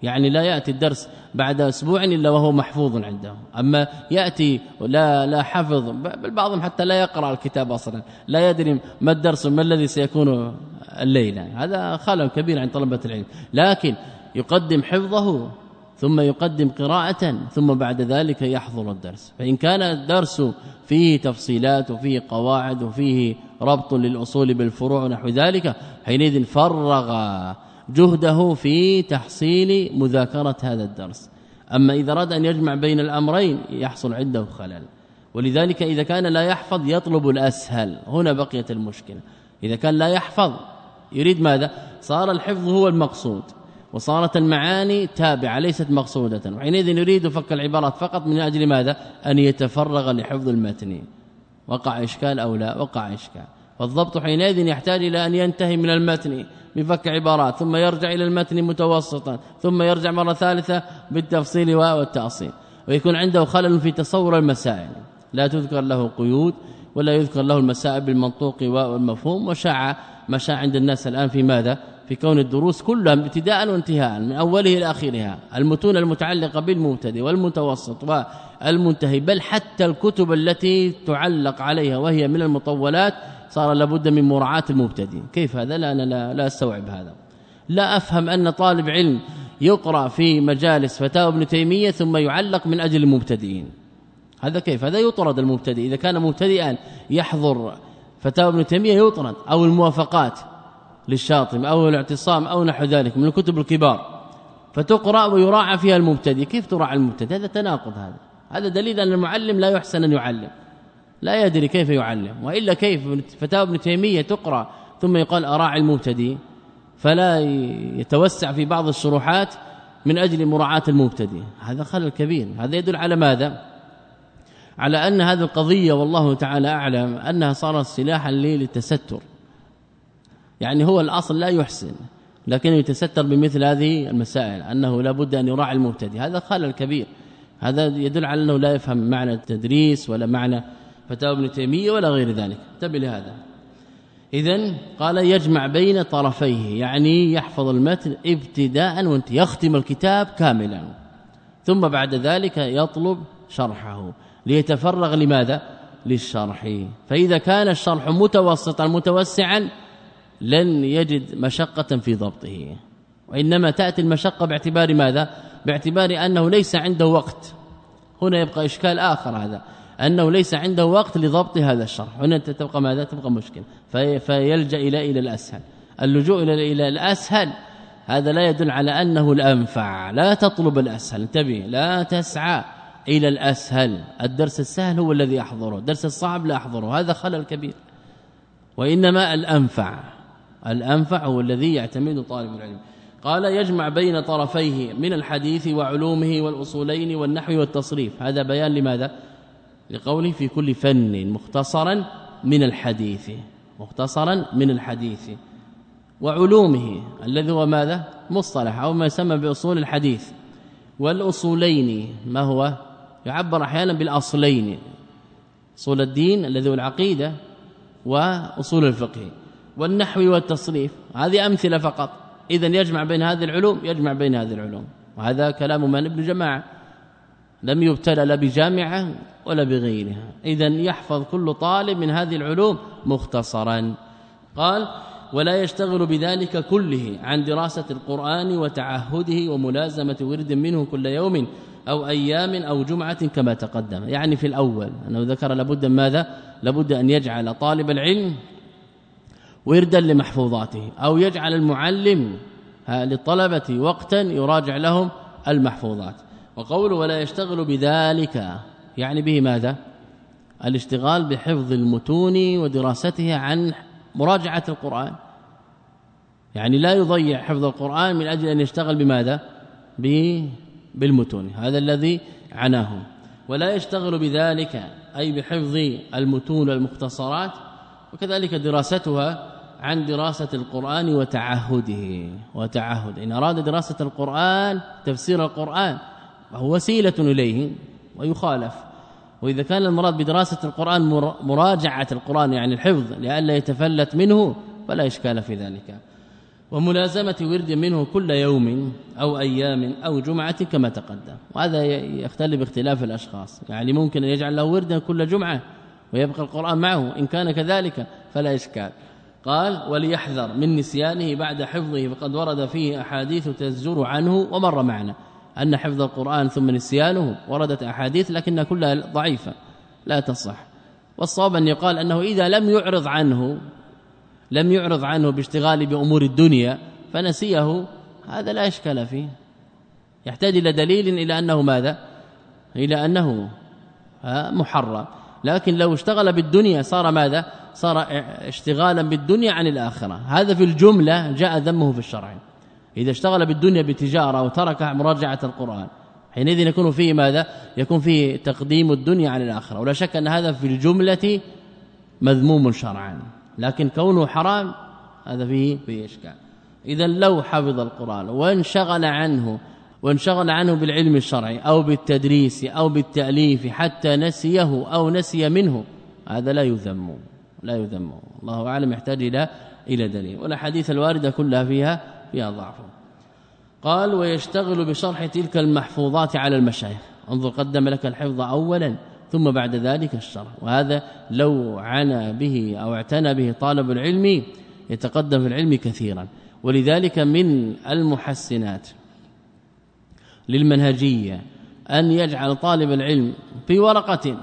يعني لا يأتي الدرس بعد أسبوع إلا وهو محفوظ عنده. أما يأتي لا لا حفظ بل بعضهم حتى لا يقرأ الكتاب أصلا لا يدري ما الدرس ما الذي سيكون الليلة. هذا خلل كبير عند طلبة العلم. لكن يقدم حفظه ثم يقدم قراءة ثم بعد ذلك يحضر الدرس. فإن كان الدرس فيه تفصيلات وفيه قواعد وفيه ربط للأصول بالفروع ونحو ذلك حينئذ فرغ جهده في تحصيل مذاكرة هذا الدرس. أما إذا أراد أن يجمع بين الأمرين يحصل عنده خلل. ولذلك إذا كان لا يحفظ يطلب الأسهل. هنا بقيت المشكلة. إذا كان لا يحفظ يريد ماذا؟ صار الحفظ هو المقصود. وصارت المعاني تابعة ليست مقصودة. وحينئذ يريد فك العبارات فقط من أجل ماذا؟ أن يتفرغ لحفظ المتن. وقع إشكال أو لا؟ وقع إشكال. فالضبط حينئذ يحتاج إلى أن ينتهي من المتن بفك عبارات ثم يرجع إلى المتن متوسطا ثم يرجع مرة ثالثة بالتفصيل والتأصيل ويكون عنده خلل في تصور المسائل. لا تذكر له قيود ولا يذكر له المسائل بالمنطوق والمفهوم وشاع ما شاع عند الناس الآن في ماذا؟ في كون الدروس كلها ابتداء وانتهاء من اوله إلى آخرها المتون المتعلقة بالمبتدئ والمتوسط والمنتهي بل حتى الكتب التي تعلق عليها وهي من المطولات صار لابد من مراعاة المبتدئ كيف هذا؟ لا أنا لا, لا أستوعب هذا. لا أفهم أن طالب علم يقرأ في مجالس فتاوى ابن تيمية ثم يعلق من أجل المبتدئين. هذا كيف؟ هذا يطرد المبتدئ. إذا كان مبتدئا يحضر فتاوى ابن تيمية يطرد أو الموافقات للشاطم أو الاعتصام أو نحو ذلك من الكتب الكبار. فتقرأ ويراعى فيها المبتدئ. كيف تراعى المبتدئ؟ هذا تناقض هذا. هذا دليل أن المعلم لا يحسن أن يعلم. لا يدري كيف يعلم وإلا كيف فتاوى ابن تيمية تقرأ ثم يقال أراعي المبتدئ فلا يتوسع في بعض الشروحات من أجل مراعاة المبتدئ هذا خلل كبير. هذا يدل على ماذا؟ على أن هذه القضية والله تعالى أعلم أنها صارت سلاحا للتستر. يعني هو الأصل لا يحسن لكن يتستر بمثل هذه المسائل أنه لا بد أن يراعي المبتدئ هذا خلل كبير. هذا يدل على أنه لا يفهم معنى التدريس ولا معنى فتاوى ابن تيمية ولا غير ذلك. انتبه لهذا. اذا قال يجمع بين طرفيه يعني يحفظ المتن ابتداء وانت يختم الكتاب كاملا. ثم بعد ذلك يطلب شرحه. ليتفرغ لماذا؟ للشرح. فإذا كان الشرح متوسطا متوسعا لن يجد مشقة في ضبطه. وإنما تأتي المشقة باعتبار ماذا؟ باعتبار أنه ليس عنده وقت. هنا يبقى إشكال آخر هذا. أنه ليس عنده وقت لضبط هذا الشرح. هنا تبقى ماذا؟ تبقى مشكله في فيلجأ إلى إلى الأسهل. اللجوء إلى إلى الأسهل. هذا لا يدل على أنه الأنفع. لا تطلب الأسهل. انتبه. لا تسعى إلى الأسهل. الدرس السهل هو الذي يحضره الدرس الصعب لا يحضره هذا خلل كبير. وإنما الأنفع. الأنفع هو الذي يعتمد طالب العلم. قال يجمع بين طرفيه من الحديث وعلومه والأصولين والنحو والتصريف. هذا بيان لماذا؟ لقوله في كل فن مختصرا من الحديث مختصرا من الحديث. وعلومه الذي هو ماذا؟ مصطلح أو ما يسمى بأصول الحديث. والأصولين ما هو؟ يعبر أحيانا بالأصلين أصول الدين الذي هو العقيدة وأصول الفقه. والنحو والتصريف هذه أمثلة فقط. اذا يجمع بين هذه العلوم يجمع بين هذه العلوم. وهذا كلام من ابن جماعة. لم يبتلى لا بجامعة ولا بغيرها. اذا يحفظ كل طالب من هذه العلوم مختصرا. قال ولا يشتغل بذلك كله عن دراسة القرآن وتعهده وملازمة ورد منه كل يوم أو أيام أو جمعة كما تقدم. يعني في الأول أنه ذكر لابد ماذا؟ لابد أن يجعل طالب العلم وردا لمحفوظاته أو يجعل المعلم للطلبة وقتا يراجع لهم المحفوظات. وقوله ولا يشتغل بذلك يعني به ماذا؟ الاشتغال بحفظ المتون ودراستها عن مراجعة القرآن. يعني لا يضيع حفظ القرآن من أجل أن يشتغل بماذا؟ بالمتون هذا الذي عناه. ولا يشتغل بذلك أي بحفظ المتون والمختصرات وكذلك دراستها عن دراسة القرآن وتعهده وتعهد. إن أراد دراسة القرآن تفسير القرآن فهو وسيلة إليه ويخالف. وإذا كان المراد بدراسة القرآن مراجعة القرآن يعني الحفظ لئلا يتفلت منه فلا إشكال في ذلك. وملازمة ورد منه كل يوم أو أيام أو جمعة كما تقدم. وهذا يختلف باختلاف الأشخاص. يعني ممكن أن يجعل له وردا كل جمعة ويبقى القرآن معه. إن كان كذلك فلا إشكال. قال وليحذر من نسيانه بعد حفظه فقد ورد فيه أحاديث تزجر عنه ومر معنا. أن حفظ القرآن ثم نسيانه وردت أحاديث لكنها كلها ضعيفة لا تصح. والصواب أن يقال أنه إذا لم يعرض عنه لم يعرض عنه باشتغال بأمور الدنيا فنسيه هذا لا إشكال فيه. يحتاج إلى دليل إلى أنه ماذا؟ إلى أنه محرم. لكن لو اشتغل بالدنيا صار ماذا؟ صار اشتغالا بالدنيا عن الآخرة. هذا في الجملة جاء ذمه في الشرع. إذا اشتغل بالدنيا بتجارة وترك مراجعة القرآن حينئذ يكون فيه ماذا؟ يكون فيه تقديم الدنيا عن الآخرة ولا شك أن هذا في الجملة مذموم شرعا لكن كونه حرام هذا فيه فيه إشكال. إذا لو حفظ القرآن وانشغل عنه وانشغل عنه بالعلم الشرعي أو بالتدريس أو بالتأليف حتى نسيه أو نسي منه هذا لا يذم لا يذم الله أعلم يحتاج إلى إلى دليل. والأحاديث الواردة كلها فيها فيها ضعف قال ويشتغل بشرح تلك المحفوظات على المشايخ. انظر قدم لك الحفظ اولا ثم بعد ذلك الشرح. وهذا لو عنى به أو اعتنى به طالب العلم يتقدم في العلم كثيرا. ولذلك من المحسنات للمنهجية أن يجعل طالب العلم في ورقة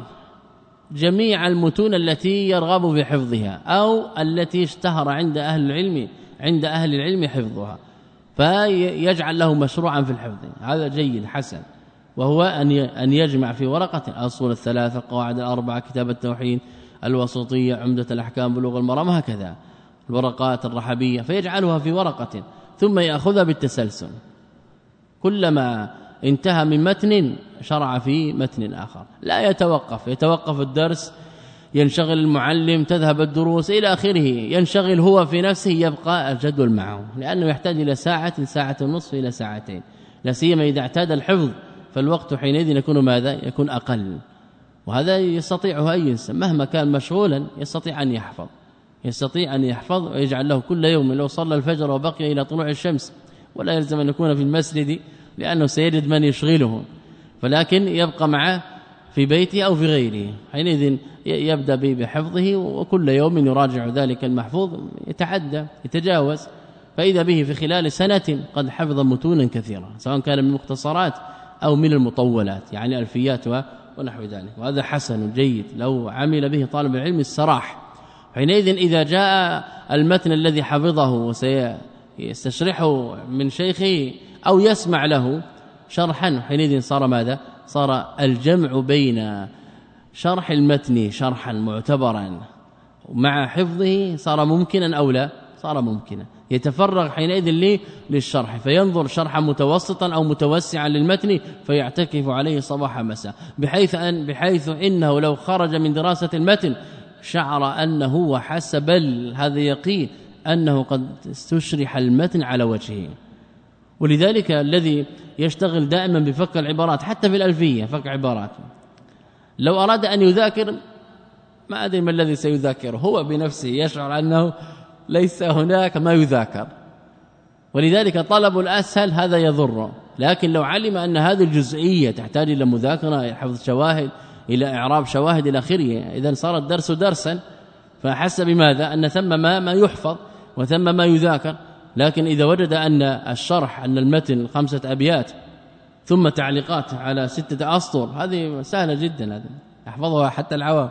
جميع المتون التي يرغب في حفظها أو التي اشتهر عند أهل العلم عند أهل العلم حفظها فيجعل له مشروعا في الحفظ. هذا جيد حسن. وهو أن أن يجمع في ورقة الأصول الثلاثة القواعد الأربعة كتاب التوحيد الوسطية عمدة الأحكام بلوغ المرام هكذا. الورقات الرحبية فيجعلها في ورقة ثم يأخذها بالتسلسل. كلما انتهى من متن شرع في متن آخر. لا يتوقف يتوقف الدرس ينشغل المعلم تذهب الدروس إلى آخره ينشغل هو في نفسه يبقى الجدول معه لأنه يحتاج إلى ساعة ساعة ونصف إلى ساعتين لا سيما إذا اعتاد الحفظ فالوقت حينئذ يكون ماذا؟ يكون أقل وهذا يستطيعه أي إنسان مهما كان مشغولا يستطيع أن يحفظ يستطيع أن يحفظ ويجعل له كل يوم لو صلى الفجر وبقي إلى طلوع الشمس ولا يلزم أن يكون في المسجد لأنه سيجد من يشغله ولكن يبقى معه في بيته أو في غيره حينئذ يبدأ بحفظه وكل يوم يراجع ذلك المحفوظ يتعدى يتجاوز. فإذا به في خلال سنة قد حفظ متونا كثيره سواء كان من المختصرات أو من المطولات يعني ألفيات ونحو ذلك. وهذا حسن جيد لو عمل به طالب العلم السراح. حينئذ إذا جاء المتن الذي حفظه وسيستشرحه من شيخه أو يسمع له شرحا حينئذ صار ماذا؟ صار الجمع بين شرح المتن شرحا معتبرا. مع حفظه صار ممكنا أو لا؟ صار ممكنا. يتفرغ حينئذ للشرح فينظر شرحا متوسطا أو متوسعا للمتن فيعتكف عليه صباح مساء. بحيث ان بحيث إنه لو خرج من دراسة المتن شعر أنه وحس بل هذا يقين أنه قد استشرح المتن على وجهه. ولذلك الذي يشتغل دائما بفك العبارات حتى في الألفية فك عبارات. لو أراد أن يذاكر ما أدري ما الذي سيذاكره هو بنفسه يشعر أنه ليس هناك ما يذاكر. ولذلك طلب الأسهل هذا يضر. لكن لو علم أن هذه الجزئية تحتاج إلى مذاكرة حفظ شواهد إلى إعراب شواهد إلى آخره إذا صار الدرس درسا فحس بماذا؟ أن ثم ما ما يحفظ وثم ما يذاكر. لكن إذا وجد أن الشرح أن المتن خمسة أبيات ثم تعليقات على ستة أسطر هذه سهلة جدا هذا يحفظها حتى العوام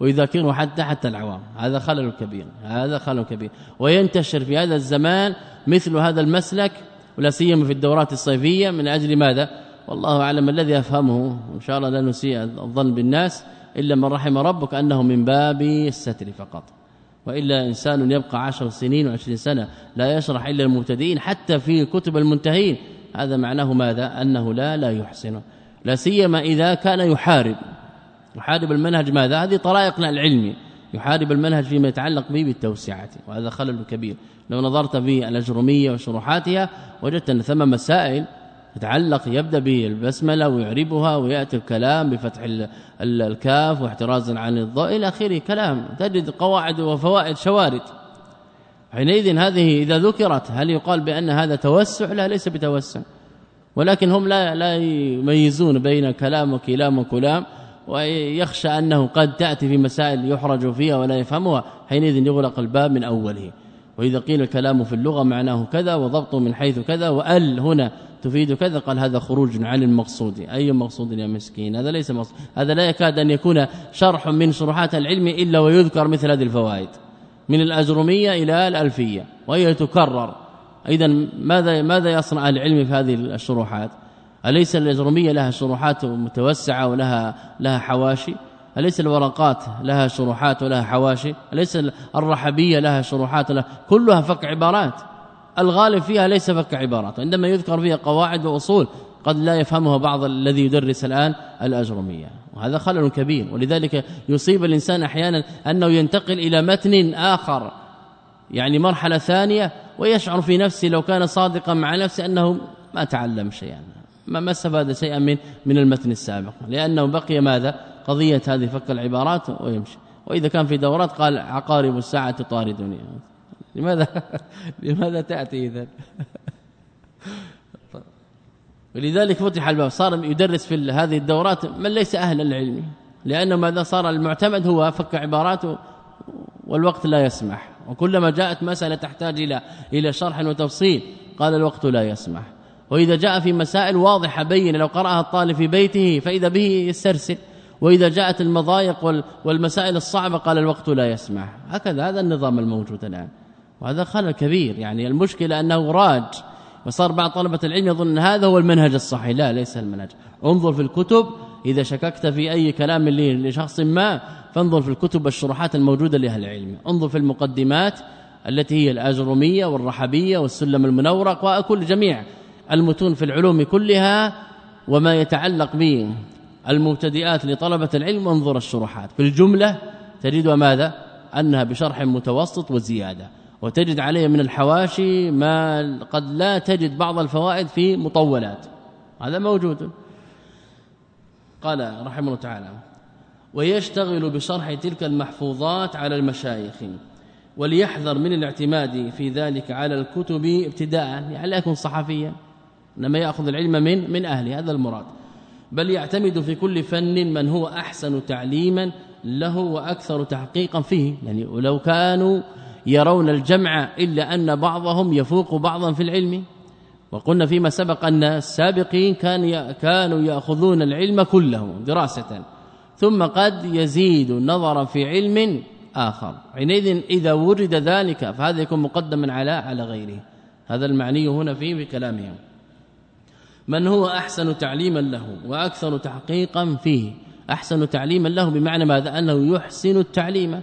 ويذاكره حتى حتى العوام. هذا خلل كبير هذا خلل كبير. وينتشر في هذا الزمان مثل هذا المسلك ولا سيما في الدورات الصيفية من أجل ماذا؟ والله أعلم الذي أفهمه ان شاء الله لا نسيء الظن بالناس إلا من رحم ربك أنه من باب الستر فقط. وإلا إنسان يبقى عشر سنين وعشرين سنة لا يشرح إلا المبتدئين حتى في كتب المنتهين. هذا معناه ماذا؟ أنه لا لا يحسن. لا سيما إذا كان يحارب. يحارب المنهج ماذا؟ هذه طرائقنا العلمي يحارب المنهج فيما يتعلق به بالتوسعة وهذا خلل كبير. لو نظرت في الأجرمية وشروحاتها وجدت أن ثم مسائل يتعلق يبدأ بالبسملة ويعربها ويأتي الكلام بفتح الكاف واحترازا عن الضاء إلى آخره. كلام تجد قواعد وفوائد شوارد. حينئذ هذه إذا ذكرت هل يقال بأن هذا توسع؟ لا ليس بتوسع. ولكن هم لا لا يميزون بين كلام وكلام وكلام ويخشى أنه قد تأتي في مسائل يحرج فيها ولا يفهمها. حينئذ يغلق الباب من أوله. وإذا قيل الكلام في اللغة معناه كذا وضبطه من حيث كذا وأل هنا تفيد كذا؟ قال هذا خروج عن المقصود. أي مقصود يا مسكين؟ هذا ليس مقصود. هذا لا يكاد أن يكون شرح من شروحات العلم إلا ويذكر مثل هذه الفوائد. من الاجرميه إلى الألفية وهي تكرر. إذا ماذا ماذا يصنع العلم في هذه الشروحات؟ أليس الاجرميه لها شروحات متوسعة ولها لها حواشي؟ أليس الورقات لها شروحات ولها حواشي؟ أليس الرحبية لها شروحات لها كلها فك عبارات. الغالب فيها ليس فك عبارات عندما يذكر فيها قواعد وأصول قد لا يفهمها بعض الذي يدرس الآن الاجرميه وهذا خلل كبير ولذلك يصيب الإنسان أحيانا أنه ينتقل إلى متن آخر يعني مرحلة ثانية ويشعر في نفسه لو كان صادقا مع نفسه أنه ما تعلم شيئا ما ما استفاد شيئا من من المتن السابق لأنه بقي ماذا؟ قضية هذه فك العبارات ويمشي وإذا كان في دورات قال عقارب الساعة تطاردني لماذا؟ لماذا تأتي اذا ولذلك فتح الباب صار يدرس في هذه الدورات من ليس أهلا للعلم لأنه ماذا صار؟ المعتمد هو فك عبارات والوقت لا يسمح وكلما جاءت مسألة تحتاج إلى إلى شرح وتفصيل قال الوقت لا يسمح. وإذا جاء في مسائل واضحة بين لو قرأها الطالب في بيته فإذا به يسترسل. وإذا جاءت المضايق والمسائل الصعبة قال الوقت لا يسمح. هكذا هذا النظام الموجود الآن. وهذا خلل كبير. يعني المشكلة أنه راج وصار بعض طلبة العلم يظن هذا هو المنهج الصحيح. لا ليس المنهج. انظر في الكتب إذا شككت في أي كلام لشخص ما فانظر في الكتب والشروحات الموجودة لأهل العلم. انظر في المقدمات التي هي الاجروميه والرحبية والسلم المنورق وكل جميع المتون في العلوم كلها وما يتعلق به المبتدئات لطلبة العلم. وانظر الشروحات. في الجملة تجد ماذا؟ أنها بشرح متوسط وزيادة. وتجد عليه من الحواشي ما قد لا تجد بعض الفوائد في مطولات. هذا موجود. قال رحمه الله تعالى ويشتغل بشرح تلك المحفوظات على المشايخ وليحذر من الاعتماد في ذلك على الكتب ابتداء. يعني لا يكون صحفيا إنما يأخذ العلم من من أهله هذا المراد. بل يعتمد في كل فن من هو أحسن تعليما له وأكثر تحقيقا فيه. يعني ولو كانوا يرون الجمع إلا أن بعضهم يفوق بعضا في العلم. وقلنا فيما سبق أن السابقين كان كانوا يأخذون العلم كله دراسة. ثم قد يزيد نظرا في علم آخر. حينئذ إذا وجد ذلك فهذا يكون مقدما على على غيره. هذا المعني هنا فيه بكلامهم من هو أحسن تعليما له وأكثر تحقيقا فيه؟ أحسن تعليما له بمعنى ماذا؟ أنه يحسن التعليم.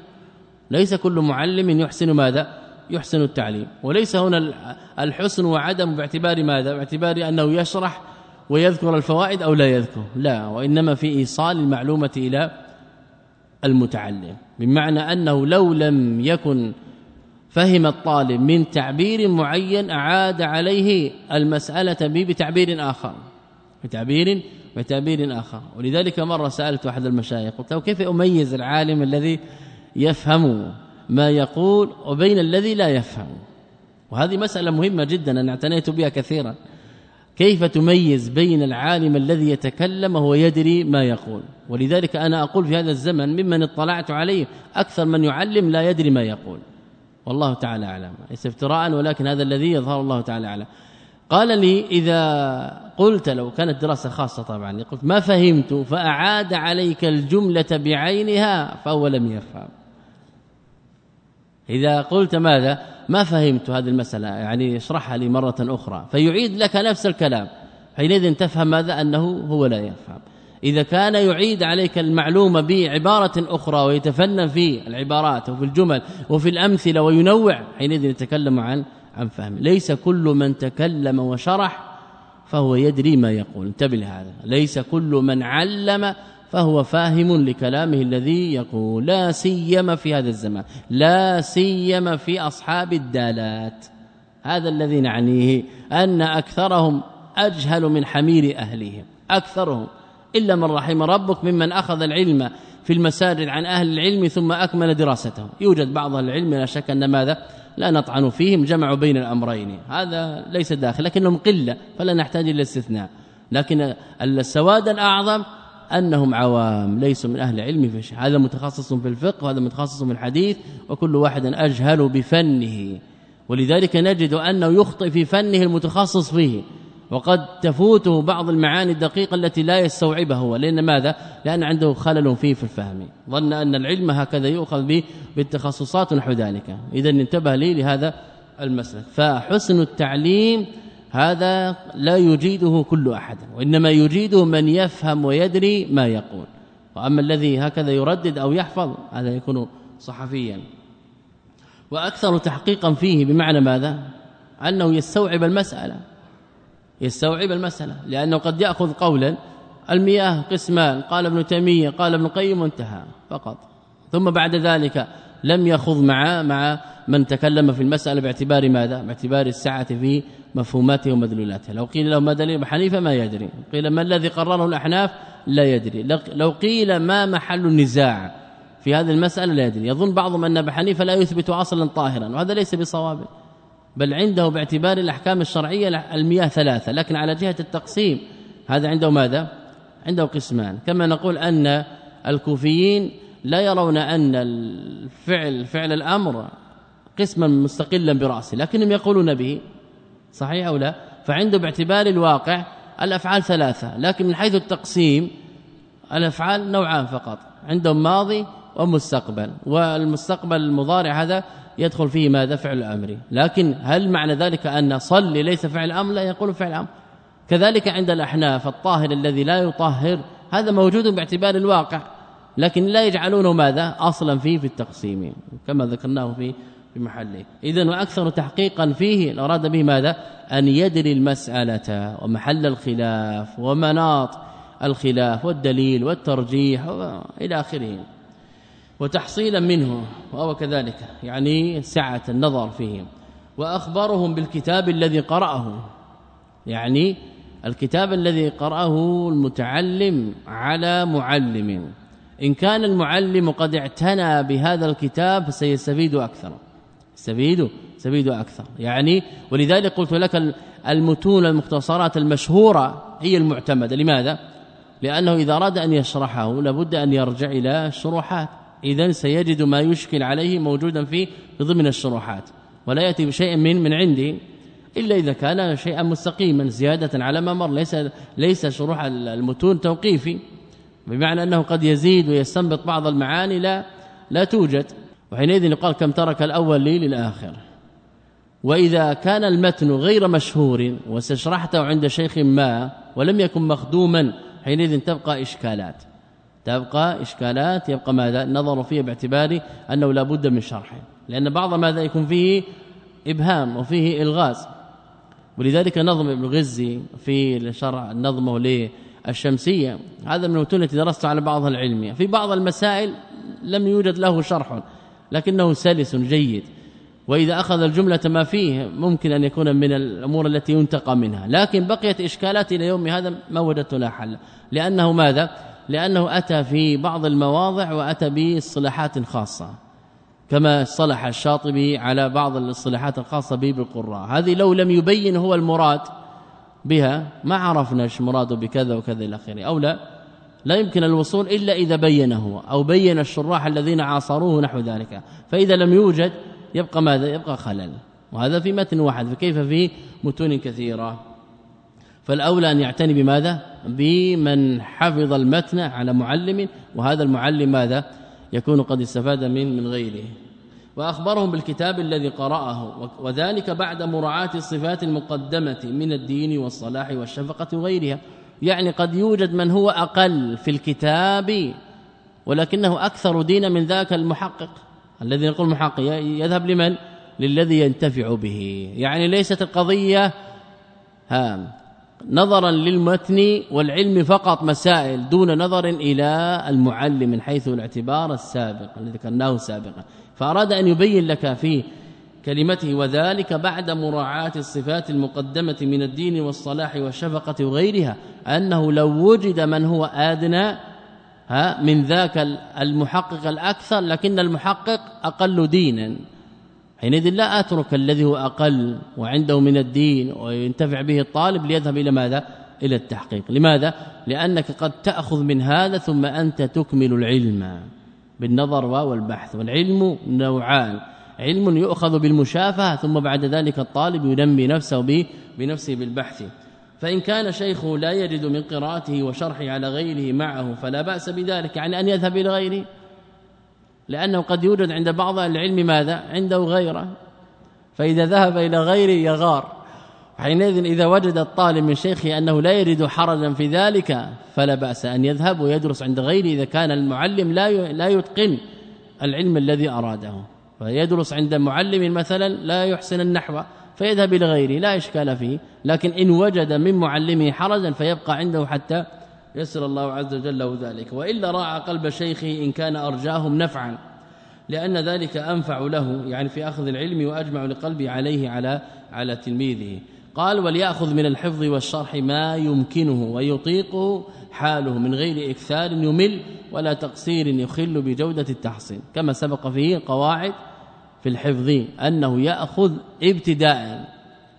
ليس كل معلم يحسن ماذا؟ يحسن التعليم. وليس هنا الحسن وعدم باعتبار ماذا؟ باعتبار أنه يشرح ويذكر الفوائد أو لا يذكر. لا وإنما في إيصال المعلومة إلى المتعلم. بمعنى أنه لو لم يكن فهم الطالب من تعبير معين أعاد عليه المسألة به بتعبير آخر. بتعبير بتعبير آخر. ولذلك مرة سألت أحد المشايخ قلت له كيف أميز العالم الذي يفهم ما يقول وبين الذي لا يفهم. وهذه مسألة مهمة جدا أنا اعتنيت بها كثيرا. كيف تميز بين العالم الذي يتكلم وهو يدري ما يقول؟ ولذلك أنا أقول في هذا الزمن ممن اطلعت عليه أكثر من يعلم لا يدري ما يقول. والله تعالى أعلم. ليس افتراء ولكن هذا الذي يظهر الله تعالى أعلم. قال لي إذا قلت لو كانت دراسة خاصة طبعا قلت ما فهمت فأعاد عليك الجملة بعينها فهو لم يفهم. إذا قلت ماذا؟ ما فهمت هذه المسألة يعني اشرحها لي مرة أخرى. فيعيد لك نفس الكلام. حينئذ تفهم ماذا؟ أنه هو لا يفهم. إذا كان يعيد عليك المعلومة بعبارة أخرى ويتفنن في العبارات وفي الجمل وفي الأمثلة وينوع حينئذ يتكلم عن عن فهم. ليس كل من تكلم وشرح فهو يدري ما يقول. انتبه لهذا. ليس كل من علم فهو فاهم لكلامه الذي يقول. لا سيما في هذا الزمان. لا سيما في أصحاب الدالات. هذا الذي نعنيه أن أكثرهم أجهل من حمير أهلهم أكثرهم. إلا من رحم ربك ممن أخذ العلم في المساجد عن أهل العلم ثم أكمل دراسته يوجد بعض العلم لا شك أن ماذا؟ لا نطعن فيهم جمعوا بين الأمرين. هذا ليس داخل لكنهم قلة فلا نحتاج إلى استثناء. لكن السواد الأعظم أنهم عوام ليسوا من أهل العلم في شيء. هذا متخصص في الفقه وهذا متخصص في الحديث وكل واحد أجهل بفنه. ولذلك نجد أنه يخطئ في فنه المتخصص فيه. وقد تفوته بعض المعاني الدقيقة التي لا يستوعبها هو. لأن ماذا؟ لأن عنده خلل فيه في الفهم. ظن أن العلم هكذا يؤخذ به بالتخصصات نحو ذلك اذا انتبه لي لهذا المسلك. فحسن التعليم هذا لا يجيده كل أحد وإنما يجيده من يفهم ويدري ما يقول. وأما الذي هكذا يردد أو يحفظ هذا يكون صحفيا. وأكثر تحقيقا فيه بمعنى ماذا؟ أنه يستوعب المسألة. يستوعب المسألة لأنه قد يأخذ قولا المياه قسمان قال ابن تيمية قال ابن القيم انتهى فقط. ثم بعد ذلك لم يخض مع مع من تكلم في المسألة باعتبار ماذا؟ باعتبار السعة في مفهوماته ومدلولاته. لو قيل له ما دليل حنيفة ما يدري. قيل ما الذي قرره الأحناف لا يدري. لو قيل ما محل النزاع في هذه المسألة لا يدري. يظن بعضهم ان أبو حنيفة لا يثبت أصلا طاهرا وهذا ليس بصواب. بل عنده باعتبار الأحكام الشرعية المياه ثلاثة. لكن على جهة التقسيم هذا عنده ماذا؟ عنده قسمان. كما نقول أن الكوفيين لا يرون أن الفعل فعل الأمر قسما مستقلا برأسه لكنهم يقولون به صحيح أو لا؟ فعنده باعتبار الواقع الأفعال ثلاثة لكن من حيث التقسيم الأفعال نوعان فقط عندهم ماضي ومستقبل والمستقبل المضارع هذا يدخل فيه ماذا؟ فعل الأمر. لكن هل معنى ذلك أن صلي ليس فعل أمر لا يقول فعل أمر كذلك عند الأحناف الطاهر الذي لا يطهر هذا موجود باعتبار الواقع. لكن لا يجعلونه ماذا؟ أصلا فيه في التقسيم كما ذكرناه في بمحله اذا وأكثر تحقيقا فيه أراد به ماذا؟ أن يدري المسألة ومحل الخلاف ومناط الخلاف والدليل والترجيح إلى آخره. وتحصيلا منه وهو كذلك يعني سعة النظر فيه. وأخبرهم بالكتاب الذي قرأه يعني الكتاب الذي قرأه المتعلم على معلم. إن كان المعلم قد اعتنى بهذا الكتاب فسيستفيد أكثر. يستفيد يستفيد أكثر. يعني ولذلك قلت لك المتون المختصرات المشهورة هي المعتمدة. لماذا؟ لأنه إذا أراد أن يشرحه لابد أن يرجع إلى الشروحات. اذا سيجد ما يشكل عليه موجودا في ضمن الشروحات. ولا يأتي بشيء من من عندي إلا إذا كان شيئا مستقيما زيادة على ما مر ليس ليس شروح المتون توقيفي. بمعنى أنه قد يزيد ويستنبط بعض المعاني لا لا توجد. وحينئذ يقال كم ترك الأول لي للآخر. وإذا كان المتن غير مشهور واستشرحته عند شيخ ما ولم يكن مخدوما حينئذ تبقى إشكالات. تبقى إشكالات يبقى ماذا؟ النظر فيه باعتبار أنه لا بد من شرحه لأن بعض ماذا يكون فيه؟ إبهام وفيه إلغاز. ولذلك نظم ابن غزي في شرع نظمه للشمسيه هذا من المتون التي درست على بعضها العلمية. في بعض المسائل لم يوجد له شرح لكنه سلس جيد. وإذا أخذ الجملة ما فيه ممكن أن يكون من الأمور التي ينتقى منها. لكن بقيت اشكالات إلى يوم هذا ما وجدت لها حل. لأنه ماذا؟ لأنه أتى في بعض المواضع وأتى باصطلاحات خاصة كما صلح الشاطبي على بعض الاصطلاحات الخاصة به بالقراء. هذه لو لم يبين هو المراد بها ما عرفنا إيش مراده بكذا وكذا إلى آخره. أو لا لا يمكن الوصول إلا إذا بينه أو بين الشراح الذين عاصروه نحو ذلك. فإذا لم يوجد يبقى ماذا؟ يبقى خلل. وهذا في متن واحد فكيف في متون كثيرة. فالأولى أن يعتني بماذا؟ بمن حفظ المتن على معلم وهذا المعلم ماذا؟ يكون قد استفاد من من غيره. وأخبرهم بالكتاب الذي قرأه وذلك بعد مراعاة الصفات المقدمة من الدين والصلاح والشفقة وغيرها. يعني قد يوجد من هو أقل في الكتاب ولكنه أكثر دينا من ذاك المحقق. الذي يقول محقق يذهب لمن؟ للذي ينتفع به. يعني ليست القضية ها نظرا للمتن والعلم فقط مسائل دون نظر إلى المعلم من حيث الاعتبار السابق الذي ذكرناه سابقا. فأراد أن يبين لك في كلمته وذلك بعد مراعاة الصفات المقدمة من الدين والصلاح والشفقة وغيرها أنه لو وجد من هو أدنى ها من ذاك المحقق الأكثر لكن المحقق أقل دينا. حينئذ لا أترك الذي هو أقل وعنده من الدين وينتفع به الطالب ليذهب إلى ماذا؟ إلى التحقيق. لماذا؟ لأنك قد تأخذ من هذا ثم أنت تكمل العلم. بالنظر والبحث. والعلم نوعان. علم يؤخذ بالمشافهة ثم بعد ذلك الطالب ينمي نفسه به بنفسه بالبحث. فإن كان شيخه لا يجد من قراءته وشرحه على غيره معه فلا بأس بذلك. يعني أن يذهب إلى غيره. لأنه قد يوجد عند بعض العلم ماذا؟ عنده غيرة. فإذا ذهب إلى غيره يغار. حينئذ إذا وجد الطالب من شيخه أنه لا يريد حرجا في ذلك فلا بأس أن يذهب ويدرس عند غيره إذا كان المعلم لا لا يتقن العلم الذي أراده. فيدرس عند معلم مثلا لا يحسن النحو فيذهب إلى غيره لا إشكال فيه. لكن إن وجد من معلمه حرجا فيبقى عنده حتى يسر الله عز وجل له ذلك. وإلا راعى قلب شيخه إن كان أرجاهم نفعا لأن ذلك أنفع له يعني في أخذ العلم وأجمع لقلبه عليه على على تلميذه. قال وليأخذ من الحفظ والشرح ما يمكنه ويطيقه حاله من غير إكثار يمل ولا تقصير يخل بجودة التحصيل كما سبق فيه قواعد في الحفظ أنه يأخذ ابتداء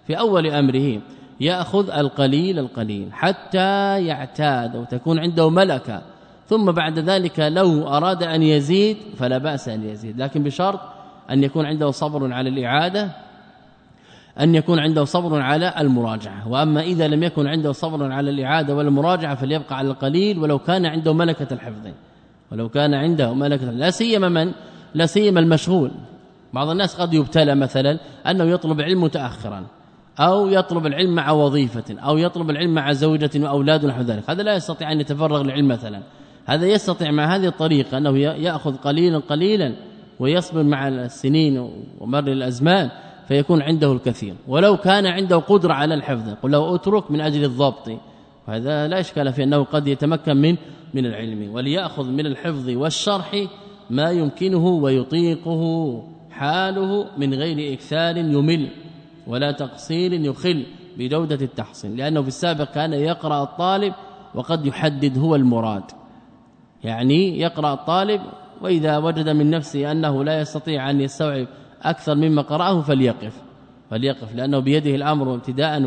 في أول أمره يأخذ القليل القليل حتى يعتاد وتكون عنده ملكة. ثم بعد ذلك لو أراد أن يزيد فلا بأس أن يزيد لكن بشرط أن يكون عنده صبر على الإعادة أن يكون عنده صبر على المراجعة. وأما إذا لم يكن عنده صبر على الإعادة والمراجعة فليبقى على القليل ولو كان عنده ملكة الحفظ ولو كان عنده ملكة لا سيما من؟ لا سيما المشغول. بعض الناس قد يبتلى مثلا أنه يطلب علم متاخرا أو يطلب العلم مع وظيفة أو يطلب العلم مع زوجة وأولاد ونحو ذلك. هذا لا يستطيع أن يتفرغ للعلم مثلا. هذا يستطيع مع هذه الطريقة أنه يأخذ قليلا قليلا ويصبر مع السنين ومر الأزمان. فيكون عنده الكثير. ولو كان عنده قدرة على الحفظ قل له اترك من أجل الضبط. وهذا لا إشكال في أنه قد يتمكن من من العلم. وليأخذ من الحفظ والشرح ما يمكنه ويطيقه حاله من غير إكثار يمل ولا تقصير يخل بجودة التحصيل. لأنه في السابق كان يقرأ الطالب وقد يحدد هو المراد. يعني يقرأ الطالب وإذا وجد من نفسه أنه لا يستطيع أن يستوعب أكثر مما قرأه فليقف فليقف لأنه بيده الأمر ابتداء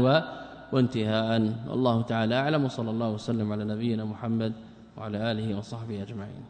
وانتهاء. والله تعالى أعلم وصلى الله وسلم على نبينا محمد وعلى آله وصحبه أجمعين.